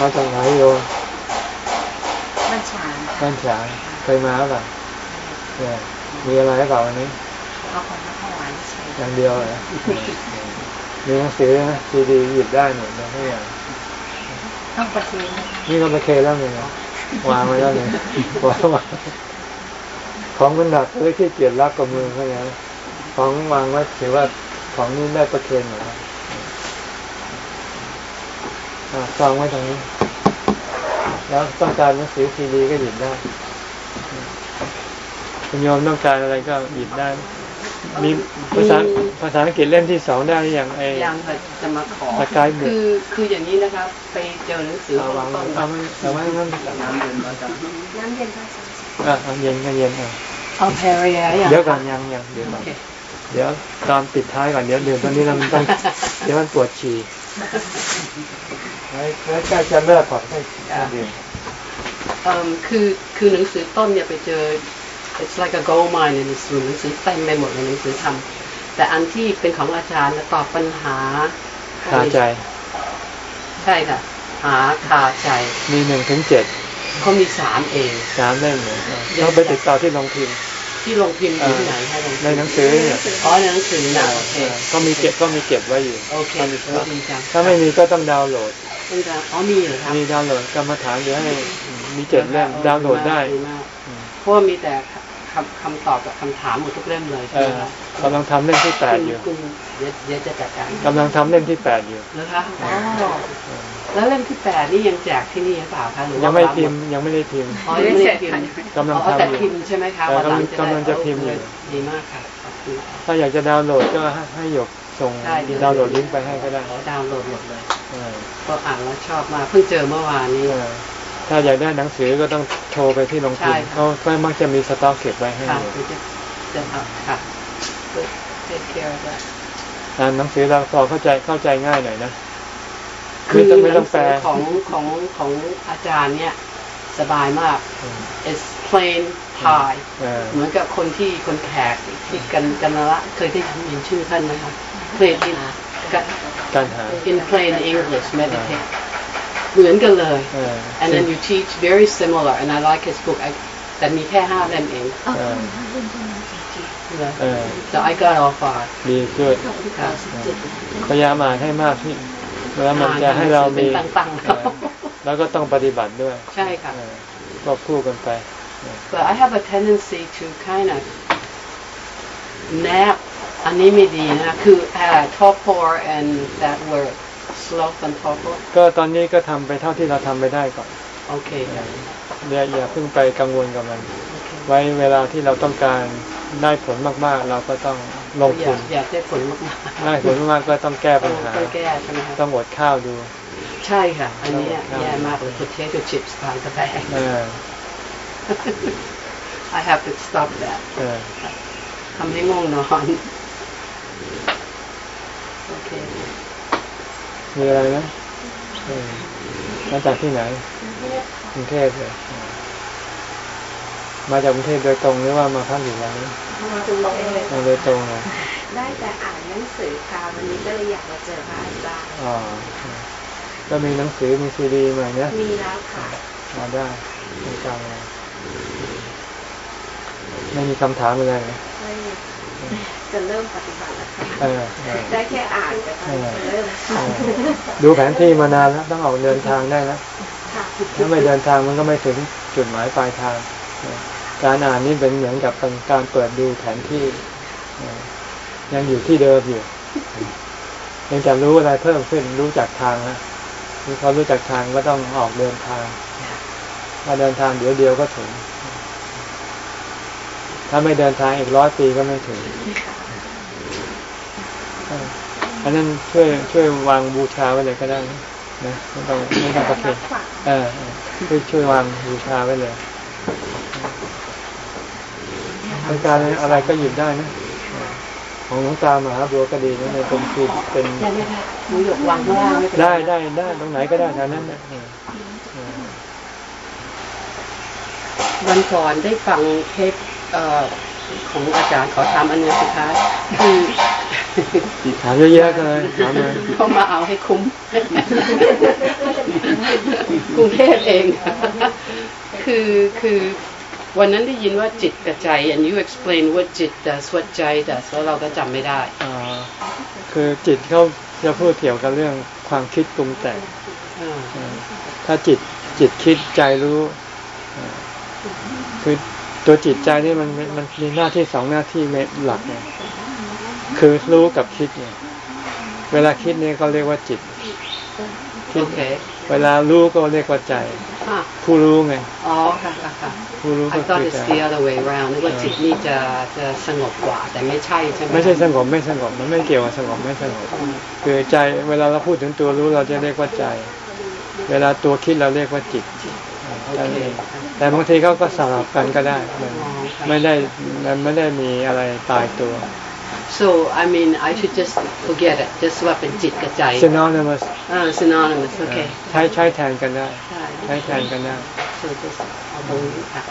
มาจากไหนโยมมันฉางบ้านฉางเคยมาหรือเปล่าเนี่ยมีอะไรหรือเปล่าวันนี้เอาของมาถวายใช่อย่างเดียวเลยมีหนังสือนะซีดีหยิบได้หมดนะทุกอย่างต้องประเคนนี่ก็ไปเคแล้วไง วางไว้แล้วไงวางของมันหนักเลยขี้เกียจรักกับมือเขาอย่างของวางไว้ถือว่าของนี้ได้ประเคนหมดแล้วอะวางไว้ตรงนี้ แล้วต้องการหนังสือซีดีก็หยิบได้คุณโยมต้องการอะไรก็หยิบได้ มีภาษาภาษาอังกฤษเล่มที่สองได้หรือยังไอ้ยังค่ะจะมาขอสกายบุ๊กคือคืออย่างนี้นะครับ ไปเจอหนังสือเอาวางต้นเอาไว้เอาไว้นั่นน้ำเย็นมาจากน้ำเย็นพระสงฆ์อะเอาเย็นก็เย็นอะเอาแพรเรียอย่างเดี๋ยวก่อนยังยังเดี๋ยวโอก่อนเคเดี๋ยวตอนปิดท้ายก่อนเดี๋ยวเดี๋ยวตอนนี้เรามันต้องเดี๋ยวมันปวดฉี่ไว้ไว้ใกล้จะเลิกก่อนให้ให้ดื่มเอิ่มคือคือหนังสือต้นเนี่ยไปเจอ it's like a gold mine ในหนังสือหนังสือเต็มไปหมดเลยหนังสือทำแต่อันที่เป็นของอาจารย์น่ะตอบปัญหาคาใจ ใช่ค่ะ หาคาใจ มีหนึ่งถึงเจ็ดเขามีสามเองสามเล่มเลยเราไปติดต่อที่โรงพิมพ์ที่ลงพิมพ์อยู่ที่ไหนให้ลงพิมพ์ในหนังสือเนี่ยอ๋อในหนังสือนะโอเคก็มีเก็บก็มีเก็บไว้อยู่โอเคโอ้ดีจังถ้าไม่มีก็ต้องดาวน์โหลดต้องจะอ๋อมีเหรอครับมีดาวน์โหลดกรรมฐานเดี๋ยวให้มีเจ็ดเล่มดาวน์โหลดได้มากอืมเพราะว่ามีแต่ คำคำตอบกับคำถามหมดทุกเล่มเลยเอใช่ไหมอครับกำลังทำเล่มที่แปดอยู่คุณเดี๋ยวเดี๋ยวจะจัดการกำลังทำเล่มที่แปดอยู่นะคะอ๋อแล้วเล่มที่แปดนี่ยังแจกที่นี่หรือเปล่าคะหรือว่ายังไม่พิมพ์ยังไม่ได้พิมพ์อ๋อยังไม่ได้พิมพ์กำลังอ๋อแต่ทำอยู่พิมพ์ใช่ไหมคะเออวันหลังจะได้กำลังจะพิมพ์อยู่ดีมากค่ะขอบคุณถ้าอยากจะดาวน์โหลดก็ให้ให้หยกส่งใช่เดี๋ยวดาวน์โหลดลิงก์ไปให้ก็ได้ขอดาวน์โหลดหมดเลยเออก็อ่านแล้วชอบมากเพิ่งเจอเมื่อวานนี้เออ ถ้าอยากได้หนังสือก็ต้องโทรไปที่โรงพิมใช่พ์ค่ะเขาก็มักจะมีสต็อกเก็บไว้ให้ค่ะอยู่เดี๋ยวจะจะเอาค่ะ Good. take care of that อ่านหนังสือเราพอเข้าใจเข้าใจง่ายหน่อยนะคือไม่ต้องไม่หต้นัองงแปลสือของของของอาจารย์เนี่ยสบายมากอืม it's plain Thai เออเหมือนกับคนที่คนแขกที่กันกันละเคยได้ยินชื่อท่านไหมครับ plain in กันการหา in plain English meditate เหมือนกันเลยเออ and then you teach very similar and I like his book I, แต่มีแค่ห้าเล่มเองเอาของท่านเล่นเท่านั้นจริงเลยเออ so I got all five ดีเกิดๆสองที่เก้าสิบเจ็ดพยายามอ่านให้มากที่แล้วมันจะให้เรามีเป็นตังๆเออแล้วก็ต้องปฏิบัติด้วย ใช่ค่ะเออควบคู่กันไป but I have a tendency to kind of nap อันนี้ไม่ดีนะคือ uh, torpor and that word sloth and torpor ก็ตอนนี้ก็ทำไปเท่าที่เราทำไปได้ก่อน โอเคค่ะอย่าอย่าเพิ่งไปกังวลกับมันโอเคไว้เวลาที่เราต้องการได้ผลมากๆ เราก็ต้องลงอทุยานกอยากได้ผลมากๆได้ผลมากๆก็ต้องแก้ปัญหาต้องแก้ใช่ไหมครับต้องอดข้าวดู ใช่ค่ะ อันเนี้ยครับแย่มากเลย potato chips ทานกาแฟเออ I have to stop that เออทำให้ง่วงนอน โอเค มีอะไรนะเออมาจากที่ไหนกรุงเทพเลยเออมาจากกรุงเทพโดยตรงหรือว่ามาพักอยู่ร้านนี้มาดูเราเองมาโดยตรงเลยได้แต่อ่านหนังสือค่ะวันนี้ก็เลยอยากมาเจอพระอาจารย์อ๋อก็มีหนังสือมีซีดีใหม่นะมีแล้วค่ะมาได้ตรงกลางเลยไม่มีคำถามอะไรเลยไม่เอ จะเริ่มปฏิบัติแล้วค่ะเออเออได้แค่อ่านแต่ตอนนี้จะเริ่มเออดูแผนที่มานานแล้วต้องออกเดินทางได้แล้วค่ะถ้าไม่เดินทางมันก็ไม่ถึงจุดหมายปลายทางเออการอ่านนี่เป็นเหมือนกับเป็นการเปิดดูแผนที่เออยังอยู่ที่เดิมอยู่ยังจะรู้อะไรเพิ่มขึ้นรู้จักทางนะที่เขารู้จักทางก็ต้องออกเดินทางถ้าเดินทางเดี๋ยวเดียวก็ถึง ถ้าไม่เดินทางอีกร้อยปีก็ไม่ถึงเอออันนั้นช่วยช่วยวางบูชาไว้เลยก็ได้นะนะไม่ต้องไม่ต้องประเคนเออเออช่วยช่วยวางบูชาไว้เลยเป็นการอะไรก็หยิบได้นะเออของหลวงตามหาบัวก็ดีนะในเป็นคือเป็นได้ไหมคะหนูหยกวางข้างล่างไม่เป็นรได้ได้ได้ตรงไหนก็ได้แถวนั้นนะเออเออวันก่อนได้ฟังเทปเอ่อ ของอาจารย์ขอถามอันนี้สุดท้ายคือถามเยอะๆเลยถามเลยเขามาเอาให้คุ้มกรุงเทพเอง คือคือวันนั้นได้ยินว่าจิตกับใจ and you explain what จิต does what ใจ does แล้วเราก็จำไม่ได้อ่าคือจิตเขาจะพูดเกี่ยวกับเรื่องความคิดปรุงแต่งอ่าอ่าถ้าจิตจิตคิดใจรู้อ่าคือ ตัวจิตใจนี่มันมันมันมีหน้าที่สองหน้าที่หลักเนี่ยคือรู้กับคิดเนี่ย เวลาคิดเนี่ยเขาเรียกว่าจิตคิโอดเคเวลารู้ก็เรียกว่าใจอะผู้รู้ไงอ๋อค่ะค่ะค่ะผู้รู้ I ก็ thought คือ it's ใจ the other way around นึกว่าจิตนี่จะจะสงบกว่า แต่ไม่ใช่ใช่ไหมไม่ใช่สงบไม่สงบมันไม่เกี่ยวกับสงบไม่สงบอืมคือใจ เวลาเราพูดถึงตัวรู้เราจะเรียกว่าใจ เวลาตัวคิดเราเรียกว่าจิตโอ นั่นเคเอง แต่บางทีเขาก็สลับกันก็ได้มันอ๋อค่ะไม่ได้มันไม่ได้มีอะไรตายตัว so I mean I should just forget it just ว่าเป็นจิตกับใจ synonymous อ่า synonymous โอเคใช้ใช้แทนกันได้ได้ ใช้แทนกันได้ so just เอาตรงนี้ค่ะ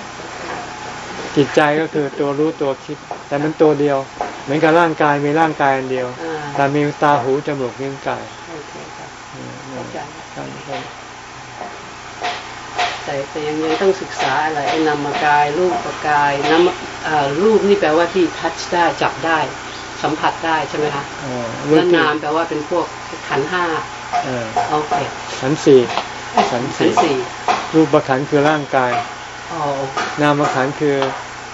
จิตใจก็คือตัวรู้ตัวคิด แต่มันตัวเดียว เหมือนกับร่างกายมีร่างกายอันเดียวอ่าแต่มีตาหูจมูกลิ้นกาย แต่แต่ยังยังต้องศึกษาอะไรไอ้นามกายรูปกายนามเอ่อรูปนี่แปลว่าที่ทัชได้จับได้สัมผัสได้ใช่ไหมคะอ่ารู้แล้วที่นามแปลว่าเป็นพวกขันธ์ห้าเออโอเคขันธ์สี่ขันธ์ขันสี่ธ์สี่รูปประขันธ์คือร่างกายอ๋อนามขันธ์คือ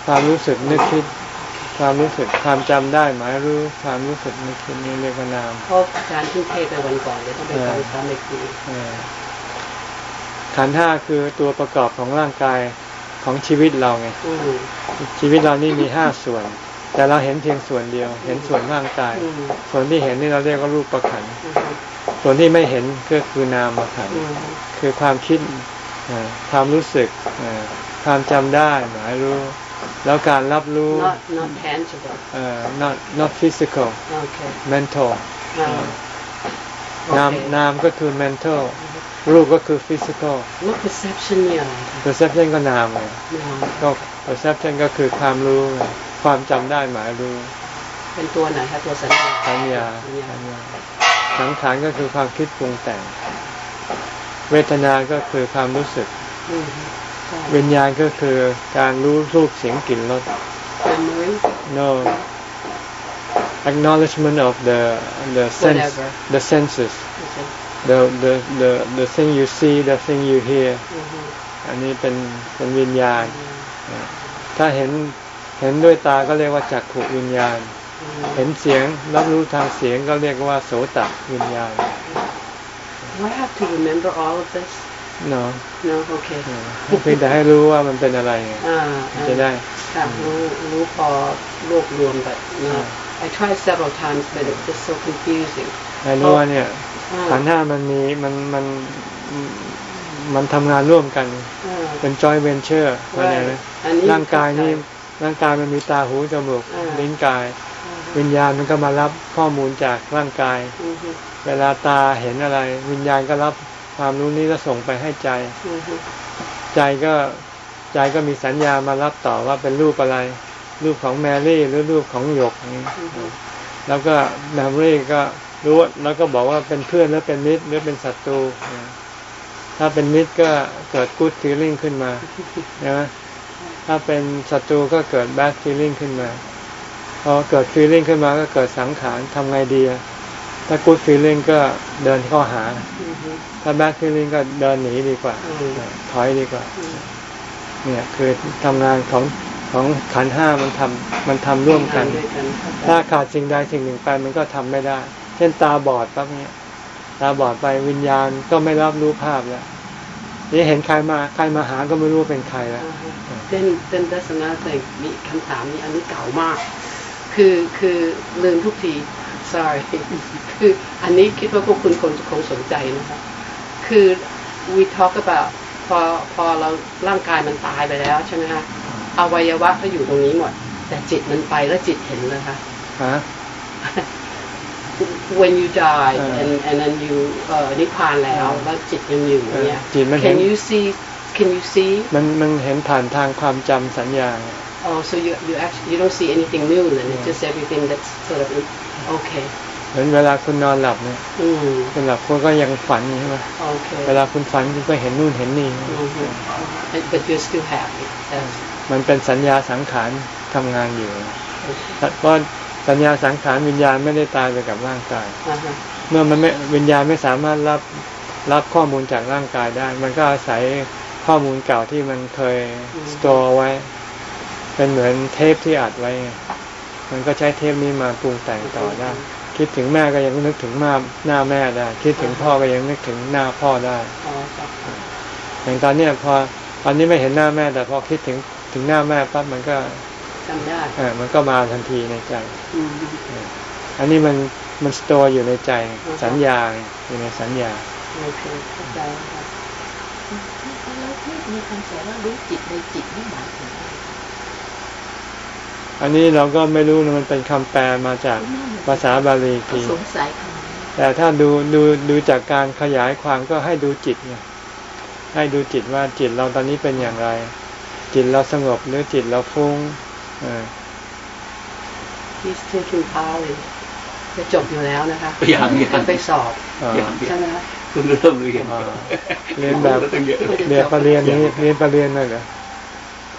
ความรู้สึกนึกคิดความรู้สึกความจำได้หมายรู้ความรู้สึกนึกคิดนี่เรียกว่านามเพราะอาจารย์เพิ่งเทศไปวันก่อนเดี๋ยวต้องไปฟังซ้ำอีกทีเออ ขันธ์ห้าคือตัวประกอบของร่างกายของชีวิตเราไงอืมชีวิตเรานี่มีห้าส่วน แต่เราเห็นเพียงส่วนเดียว เห็นส่วนร่างกายอืมส่วนที่เห็นนี่เราเรียกว่ารูปประขันธ์อืมส่วนที่ไม่เห็นก็คือนามขันธ์อืมคือความคิดเอ่อความรู้สึกเอ่อความจำได้หมายรู้ แล้วการรับรู้ not not tangible เอ่อ not not physical โอเค mental อ่าโอเคนามนามก็คือ mental รูปก็คือ physical แล้ว perception นี่อะไรคะ perception ก็นามไงนามก็ perception ก็คือความรู้ไงความจำได้หมายรู้ เป็นตัวไหนคะตัวสัญญาสัญญาสัญญาสัญญาสังขารก็คือความคิดปรุงแต่ง เวทนา ก็คือความรู้สึกอืมใช่วิญญาณก็คือการรู้รูปเสียงกลิ่นรส memory no acknowledgement of the the sense Whatever. the senses ไม่ใช่ the the the the thing you see the thing you hear อือฮึอันนี้เป็นเป็นวิญญาณ ถ้าเห็นเห็นด้วยตาก็เรียกว่าจักขุวิญญาณอืมเห็นเสียงรับรู้ทางเสียงก็เรียกว่าโสตวิญญาณ Do I have to remember all of this เนาะ no okay เออเพียงแต่ให้รู้ว่ามันเป็นอะไรไงอ่าจะได้ค่ะรู้รู้พอรวบรวมแบบ no I tried several times but it's just so confusing ให้รู้ว่าเนี่ยอ่าขันธ์ห้ามันมีมันมันมันทำงานร่วมกันอ่าเป็น joint venture เข้าใจไหมอันนี้ร่างกายนี่ร่างกายมันมีตาหูจมูกอ่าลิ้นกาย วิญญาณมันก็มารับข้อมูลจากร่างกายอือฮึเวลาตาเห็นอะไร วิญญาณก็รับความรู้นี้ก็ส่งไปให้ใจอือฮึใจก็ใจก็มีสัญญามารับต่อว่าเป็นรูปอะไร รูปของแมรี่หรือรูปของหยกนี่แล้วก็แมรี่ก็ รู้แล้วก็บอกว่าเป็นเพื่อนหรือเป็นมิตรหรือเป็นศัตรูถ้าเป็นมิตรก็เกิดกู๊ดฟีลิ่งขึ้นมาใช่ไหมถ้าเป็นศัตรูก็เกิดแบดฟีลิ่งขึ้นมาพอเกิดฟีลลิ่งขึ้นมาก็เกิดสังขารทำไงดีถ้ากูดฟีลลิ่งก็เดินเข้าหา ถ้าแบดฟีลลิ่งก็เดินหนีดีกว่าถอยดีกว่า เนี่ยคือทำงานของของขันห้ามันทำมันทำร่วมกัน ถ้าขาดสิ่งใดสิ่งหนึ่งไปมันก็ทำไม่ได้ ช่นตาบอดปั๊บเนี้ยตาบอดไปวิญญาณก็ไม่รับรู้ภาพแล้วนี่เห็นใครมาใครมาหาก็ไม่รู้ว่าเป็นใครแล้วเต้นเต้นทัศนะแต่มีคำถามนี้อันนี้เก่ามาก คือคือลืมทุกที sorry คืออันนี้คิดว่าพวกคุณคงคงสนใจนะครับคือ we talk about พอพอเราร่างกายมันตายไปแล้วใช่ไหมคะอวัยวะก็อยู่ตรงนี้หมด แต่จิตมันไปแล้วจิตเห็นเลยค่ะฮะ when you die เออ and and then you เอ่อนิพพานแล้วแล้วจิตยังอยู่เนี่ยเออจิตมันเห็น can you see can you see มันมันเห็นผ่านทางความจำสัญญาไง Oh, so you you actually you don't see anything new then. It's just everything that's sort of in, okay. เหมือนเวลาคุณนอนหลับเนี่ย Mm, คุณหลับคุณก็ยังฝันอยู่ใช่ไหม okay. เวลาคุณฝันคุณก็เห็นนู่นเห็นนี่ Mhm. But, but you're still happy. That's มันเป็นสัญญาสังขารทำงานอยู่ okay. เพราะ สัญญาสังขารวิญญาณไม่ได้ตายไปกับร่างกาย Uh-huh. เมื่อมันไม่วิญญาณไม่สามารถรับรับข้อมูลจากร่างกายได้ มันก็อาศัยข้อมูลเก่าที่มันเคยสโตร์ไว้ เป็นเหมือนเทปที่อัดไว้ไงมันก็ใช้เทปนี้มาปรุงแต่งต่อได้ คิดถึงแม่ก็ยังนึกถึงมาหน้าแม่ได้ คิดถึงพ่อก็ยังนึกถึงหน้าพ่อได้ Oh, อย่างตอนเนี้ยพอตอนนี้ไม่เห็นหน้าแม่ แต่พอคิดถึงถึงหน้าแม่ปั๊บมันก็ จำได้เออมันก็มาทันทีในใจ Mhm. อันนี้มันมันสโตร์อยู่ในใจสัญญาไงอยู่ในสัญญา Okay. เข้าใจครับแล้วที่มีคำสอนว่ารู้จิตในจิตนี่หมายถึงอะไรอันนี้เราก็ไม่รู้นะมันเป็นคำแปลมาจากภาษาบาลีอีกก็ทีสงสัยคำนี้แต่ถ้าดูดูดูจากการขยายความก็ให้ดูจิตไงให้ดูจิตว่าจิตเราตอนนี้เป็นอย่างไร จิตเราสงบหรือจิตเราฟุ้ง เออ He's taking Pali จะจบอยู่แล้วนะคะอย่างอย่างจะไปสอบอ่าใช่ไหมคะเพิ่งเริ่มเรียนอ่าเรียนแบบตั้งเยอะเรียนปรริญญานี้เรียนปรริญญาเลยเหรอ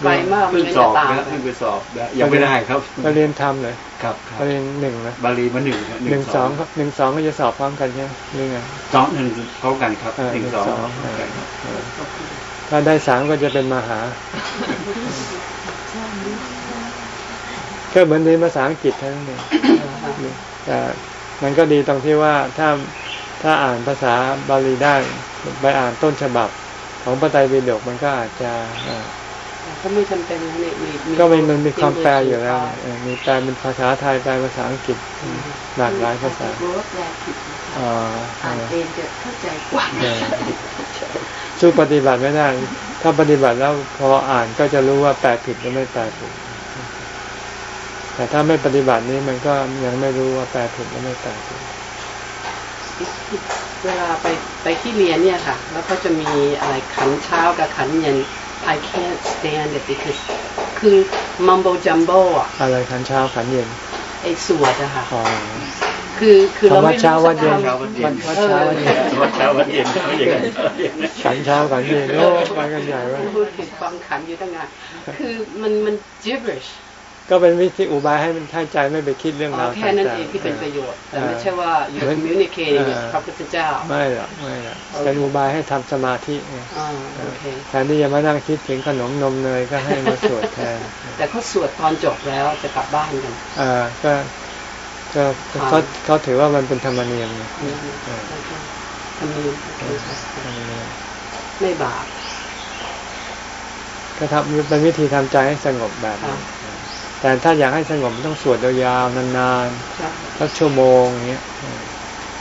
ไวมากมัเพิ่นงไม่สจะอบตามนะเพิ่งไปสอบนะยังไม่ได้ครับปรริญญาธรรมเลยครับคปรับรริญญาหนึ่งนะบาลีมาหนึ่งครับหนึ่งสองหนึ่งสองก็จะสอบพร้อมกันใช่ไหมหรือไงสองหนึ่งพร้อมกันครับเออหนึ่งสองหนึ่งสองพร้อมกันครับเออถ้าได้สามก็จะเป็นมหา ก็เหมือนเรียนภาษาอังกฤษเท่านั้นเองแต่มันก็ดีตรงที่ว่าถ้าถ้าอ่านภาษาบาลีได้ไปอ่านต้นฉบับ ของพระไตรปิฎกมันก็อาจจะเอ่อก็ไม่จำเป็นนะเนี่ยมีก็มันมันมีความแปลอยู่แล้วเนี่ยเออมีแปลเป็นภาษาไทยแปลภาษาอังกฤษหลากหลายภาษารู้ว่าแปลผิดนะคะอ๋อเออ่านอเองจะเข้าใจกว่าเออสู้ปฏิบัติไม่ได้ ถ้าปฏิบัติแล้วพออ่านก็จะรู้ว่าแปลผิดหรือไม่แปลผิด แต่ถ้าไม่ปฏิบัตินี้มันก็ยังไม่รู้ว่าแปลผิดหรือไม่แปลผิดเวลาไปไปที่เรียนเนี่ยค่ะ แล้วก็จะมีอะไรขันเช้ากับขันเย็น I can't stand it because คือ mumbo jumbo อะอะไรขันเช้าขันเย็นไอ้สวดอะค่ะอ๋อคือคือเราคำว่าไม่รู้เช้าวัดเย็นจะเช้าทำวันเย็นวัดเช้าวัดเย็นวัดเช้าวันเย็นไม่อย่างนั้นขันเช้าขันเย็นโอ้ไปกันใหญ่เว่าพูดถึงฟังขันอยู่ตั้งนานคือมันมัน gibberish ก็เป็นวิธีอุบายให้มันให้ใจไม่ไปคิดเรื่องอ๋ราอวแค่นั้นต่างๆเองที่เป็นประโยชน์แต่เออไม่ใช่ว่า you เหมือน communicating เอ with อพระพุทธเจ้า ไม่หรอกไม่หรอกโอเคเป็นอุบายให้ทำสมาธิไงอ่าโอเคแทนที่จะมานั่งคิดถึงขนมนมเนยก็ให้มาสวดแทน แต่เขาสวดตอนจบแล้วจะกลับบ้านกันอ่าก็ก็เขาเขาถือว่ามันเป็นธรรมเนียมไงอืมเออโอเคทำนี้โอเคครับธรรมเนียมไม่บาปก็ทำเป็นวิธีทำใจให้สงบแบบนี้ แต่ถ้าอยากให้สงบต้องสวดยาวๆนานครับๆสักชั่วโมงอย่างเงี้ยเออ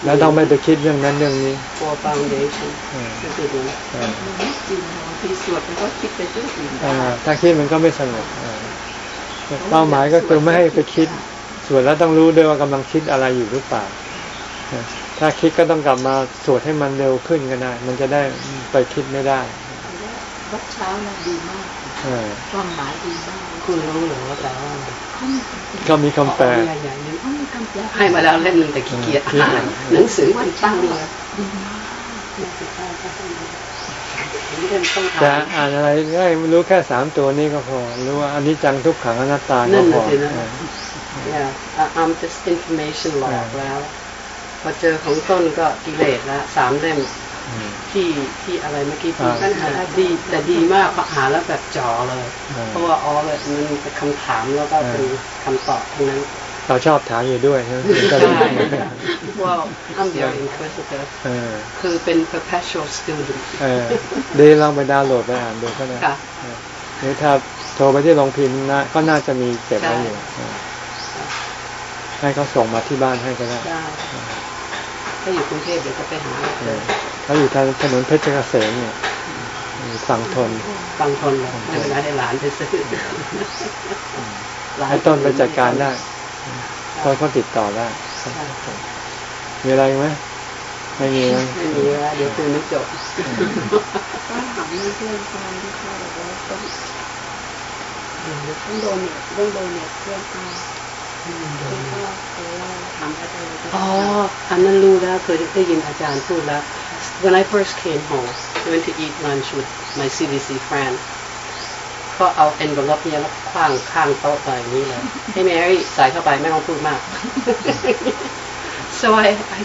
แล้วต้องไม่ไปคิดเรื่องนั้นเรื่องนี้ for foundation เออก็คือนี้เออมันไม่จริงนะบางทีสวดมันก็คิดไปเรื่องอื่นอ่าถ้าคิดมันก็ไม่สงบเออเป้าหมายก็คือไม่ให้ไปคิด สวดแล้วต้องรู้ด้วยว่ากำลังคิดอะไรอยู่หรือเปล่าเออถ้าคิดก็ต้องกลับมาสวดให้มันเร็วขึ้นก็ได้ มันจะได้ไปคิดไม่ได้วัดเช้านะดีมากเออความหมายดีมาก คุณรู้เหรือว่าแปลว่าอะไรเขามีคำแปลก็มีคำแปลอ๋ออย่างนี้เขามีคำแปลให้มาแล้วเล่มหนึงแต่ขี้เกียจขี้อ่าเกียนจหนังสือมันตั้งเลยดีมากเล่มต้องจะทานอ่านอะไรได้รู้แค่สามตัวนี้ก็พอรู้ว่าอันนี้จังทุกขังอนัตตาก็นั่นพน่ะอสินะเออ yeah I'm just information หลอกแล้ว พอเจอของต้นก็กิเลสแล้วสามเล่มอืม ที่ที่อะไรเมื่อกี้ที่อ่าปัญหาดีแต่ดีมากพอหาแล้วแบบจ่อเลยอ่าเพราะว่าอ๋อเลยมันเป็นคำถามแล้วก็เป็นคำตอบทั้งนั้นเราชอบถามอยู่ด้วยใช่ไหมก็เลยว่า I'm very inquisitive เออคือเป็น perpetual student เออดีลองไปดาวน์โหลดไปอ่านดูก็ได้ค่ะเออหรือถ้าโทรไปที่โรงพิมพ์นะ ก็น่าจะมีเก็บไว้อยู่เออให้เขาส่งมาที่บ้านให้ก็ได้ได้ถ้าอยู่กรุงเทพเดี๋ยวจะไปหา เออเขาอยู่ทางถนนเพชรเกษมเนี่ยฝั่งทนฟังทนเลยไม่เป็นไรให้หลานไปซื้อหลาให้ต้นไปจัดการได้ต้นเขาติดต่อได้มีอะไรไหมไม่มีนะไม่มีแล้วเดี๋ยวคุยไม่จบก็ถามเรื่องเพื่อนตอนที่เขาบอกว่าต้องต้องโดนเนี่ยต้องโดนเนี่ยเพื่อนตายที่ก็เขาเล่าถามอาจารย์ก็อ๋ออันนั้นรู้แล้วเคยได้ยินอาจารย์พูดแล้ว When I first came home I went to eat lunch with my CDC friend ก็เอา envelope เนี่ยแล้วคว้างข้างโต๊ะไปอย่างนี้เลยให้แมรี่ใส่เข้าไปไม่ต้องพูดมาก so I I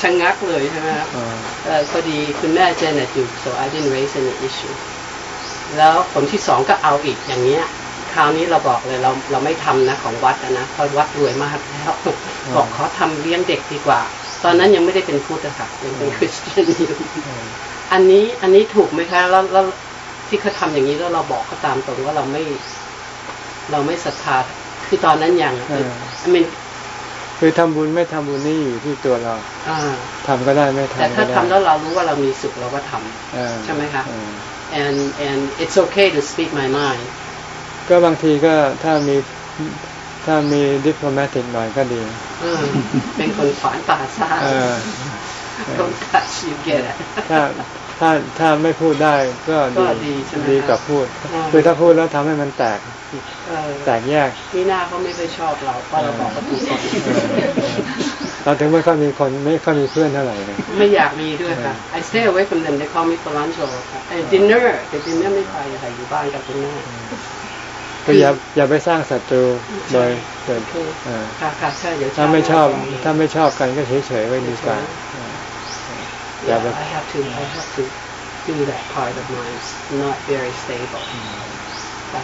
ชะงักเลยใช่ไหมครับอ่าเอ่อพอดีคุณแม่เจเน็ตอยู่ so I didn't raise any issue แล้วผลที่สองก็เอาอีกอย่างเงี้ยคราวนี้เราบอกเลยเราเราไม่ทำนะของวัดอะนะเพราะวัดรวยมากแล้วบอกขอทำเลี้ยงเด็กดีกว่า ตอนนั้นยังไม่ได้เป็นพุทธค่ะยังเป็นคริสเตียนอยู่อันนี้อันนี้ถูกไหมคะแล้วแล้วที่เขาทำอย่างนี้แล้วเราบอกเขาตามตรงว่าเราไม่ เราไม่ศรัทธาคือตอนนั้นยังเออ I mean คือทำบุญไม่ทำบุญนี่อยู่ที่ตัวเราอ่าทำก็ได้ไม่แต่ทำก็ถ้าได้ทำแล้วเรารู้ว่าเรามีสุขเราก็ทำเออใช่ไหมคะเออ and and it's okay to speak my mind ก็บางทีก็ถ้ามี ถ้ามีดิปโลมาติกหน่อยก็ดีเออเป็นคนขวานป่าซ่าเออ don't touch you get it ถ้าถ้าถ้าไม่พูดได้ก็ก็ดีใช่ไหมดีครับกว่าพูดอืมคือถ้าพูดแล้วทำให้มันแตกเออแตกแยกนี่หน้าเขาไม่ค่อยชอบเราเพราะเราบอกเขาถูกคนเราถึงไม่ค่อยมีคนไม่ค่อยมีเพื่อนเท่าไหร่เลยไม่อยากมีด้วยค่ะ I stay away from them they call me Polanco ค่ะไอ้ dinner แต่ dinner ไม่ไปค่ะอยู่บ้านกับคุณแม่ ก็อย่าอย่าไปสร้างศัตรูโดยโดยโอเคเออค่ะค่ะใช่เดี๋ยวถ้าไม่ชอบหน้ถ้าไม่ชอบกันก็เฉยๆไว้ดีกว่าเอออย่า Yeah, ไป I have to I have to do that part of mine It's not very stable ค่ะ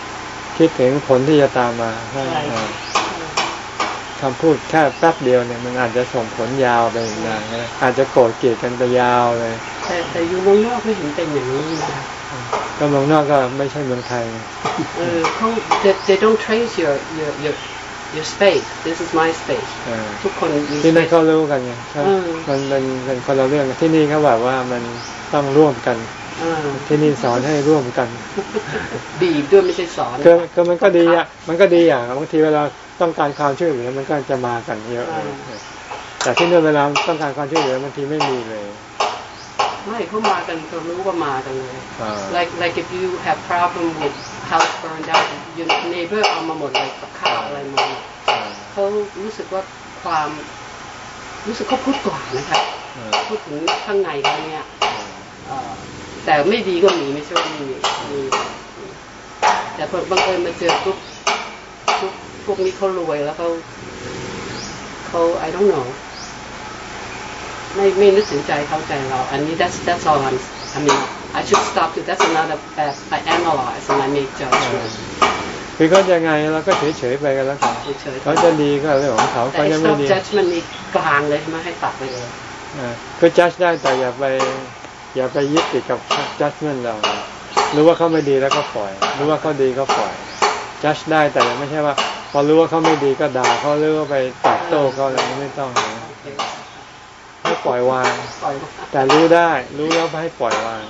คิดถึงผลที่จะตามมาว่าใช่เออคำพูดแค่แป๊บเดียวเนี่ยมันอาจจะส่งผลยาวไปอีกนานก็ได้อาจจะโกรธเกลียดกันไปยาวเลย แต่แต่อยู่เมืองนอกไม่เห็นเป็นอย่างนี้นะ ก็เมืองนอกก็ไม่ใช่เมืองไทยเออเขา they, they don't trace your your your your space this is my space เออทุกคนมีที่นั่น space เขารู้กันไงใช่อืมมันเป็นเป็นคนละเรื่องที่นี่เขาแบบว่ามันต้องร่วมกันเออที่นี่สอนให้ร่วมกันบีบด้วยไม่ใช่สอนก็ก็มันก็ดีอะมันก็ดีอย่างบางทีเวลาต้องการความช่วยเหลือมันก็จะมากันเยอะเลยแต่ที่นู่นเวลาต้องการความช่วยเหลือบางทีไม่มีเลย ไม่เขามากันเขารู้ว่ามากันเลยอ่า like like if you have problem with house burned out your neighbor เอามาหมดเลยกับข้าวอะไรมาหมดเขารู้สึกว่าความรู้สึกเขาพูดกว่านะคะอ่าพูดถึงข้างในเขาเนี่ยเอ่อแต่ไม่ดีก็มีไม่ใช่ว่าไม่มีมีแต่พอบังเอิญมาเจอปุ๊บปุ๊บพวกนี้เขารวยแล้วเขาเขา I don't know ไม่ไม่นึกถึงใจเข้าใจเรา อันนี้ that's that's all I'm I mean I should stop to that's another fact I analyze and I make judgment คือเขาจะไงเราก็เฉยๆไปกันแล้วกันเฉยๆเขาจะดีก็เรื่องของเขาแต่เขาไอ้จะไม่ stop ดี judgment นี่กลางเลยใช่ไหมให้ตัดไปเลยอ่าคือ judge ได้แต่อย่าไปอย่าไปยึดติดกับ judgment เรารู้ว่าเขาไม่ดีแล้วก็ปล่อย รู้ว่าเขาดีก็ปล่อย judge ได้แต่ไม่ใช่ว่า พอรู้ว่าเขาไม่ดีก็ด่าเขาหรือว่าไปตอบโต้เขาอะไรไม่ต้องนะโอเคให้ ปล่อยวาง แต่รู้ได้รู้แล้วให้ปล่อยวาง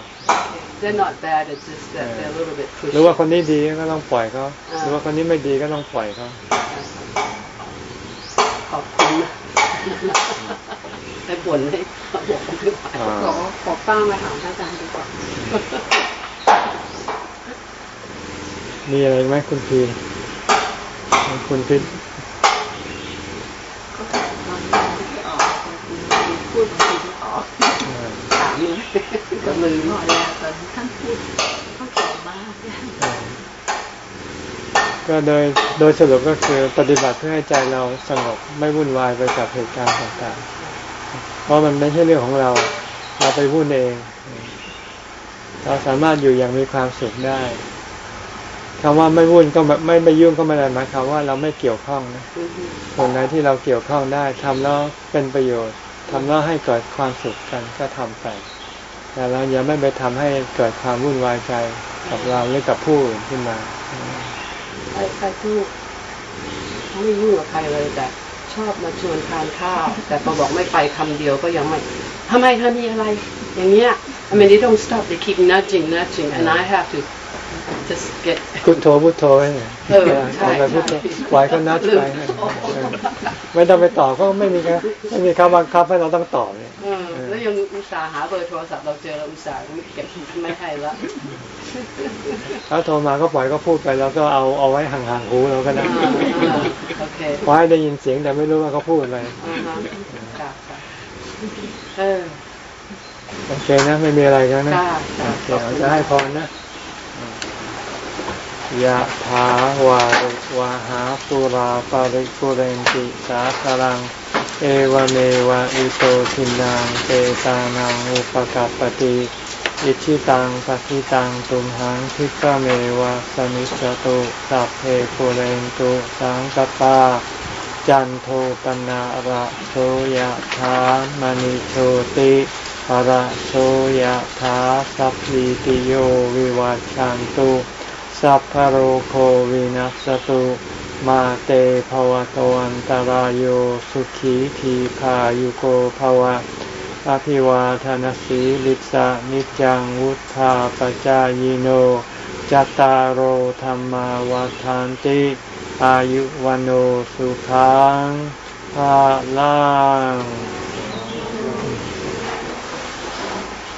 they're not bad it's just that they're a little bit pushy รู้ว่าคนนี้ดีก็ต้องปล่อยเขาอ่ารู้ว่าคนนี้ไม่ดีก็ต้องปล่อยเขาขอบคุณนะให้บ่นให้บอกไม่ไหวอ่าขอขอป้ามาถามอาจารย์ดีกว่ามีอะไรไหมคุณพีคุณพิษ พูดบางทีไม่ออกถามเลยก็ลืมหน่อยแล้วตอนท่านพูดเข้าใจมากก็โดยโดยสรุปก็คือปฏิบัติเพื่อให้ใจเราสงบไม่วุ่นวายไปกับเหตุการณ์ต่างๆ เพราะมันไม่ใช่เรื่องของเรา เราไปวุ่นเอง เราสามารถอยู่อย่างมีความสุขได้คำว่าไม่วุ่นก็แบบไม่ไปยุ่งก็ไม่ได้หมายความว่าเราไม่เกี่ยวข้องนะส่วนไหนที่เราเกี่ยวข้องได้ทำแล้วเป็นประโยชน์ ทำแล้วให้เกิดความสุขกันก็ทำไป แต่เราอย่าไม่ไปทำให้เกิดความวุ่นวายใจกับเราหรือกับผู้อื่นขึ้นมาไอ้ไอ้ทูกเขาไม่ยุ่งกับใครเลยแต่ชอบมาชวนทานข้าว แต่พอบอกไม่ไปคำเดียวก็ยังไม่ทำไมเธอมีอะไร อย่างเงี้ย I mean they don't stop they keep nudging nudging and I have to just get พุทโธพุทโธไว้เนี่ยเออใช่เอาไปพุทโธใช่ปล่อยก็นัดไปเออไม่ต้องไปตอบก็ไม่มีครับไม่มีคำบังคับให้เราต้องตอบเนี่ยเออแล้วยังอุตส่าห์หาเบอร์โทรศัพท์เราเจอเราอุตส่าห์ไม่เก็บไม่ให้ละถ้าโทรมาก็ปล่อยก็พูดไปแล้วก็เอาเอาไว้ห่างๆหูเราก็ได้อ่าอ่าโอเคขอให้ได้ยินเสียงแต่ไม่รู้ว่าเขาพูดอะไรอ่าฮะค่ะค่ะเออโอเคนะไม่มีอะไรกันนะค่ะโอเคเราจะให้พรนะ ยะถาวาริวาหาปุราปาริกุเรนติสาคารัง เอวเมวะอิโตทินังเปตานังอุปกัปปติอิชิตังปฏิตังตุมหังคิปะเมวะสมิจจตุสัพเพปุเรนตุสังกปาจันโทปนะระโสยธามณิโชติระโสยธาสัพพิติโยวิวัจจันตุ สัพพะโรโควินัสตุมาเตภวะตวันตารโยสุขีทีขายุโกภวะอภิวาทนสีลิสะนิจังวุธาปจายโนจัตตารโธรรมาวาทานติอายุวันโอสุขังภาลัง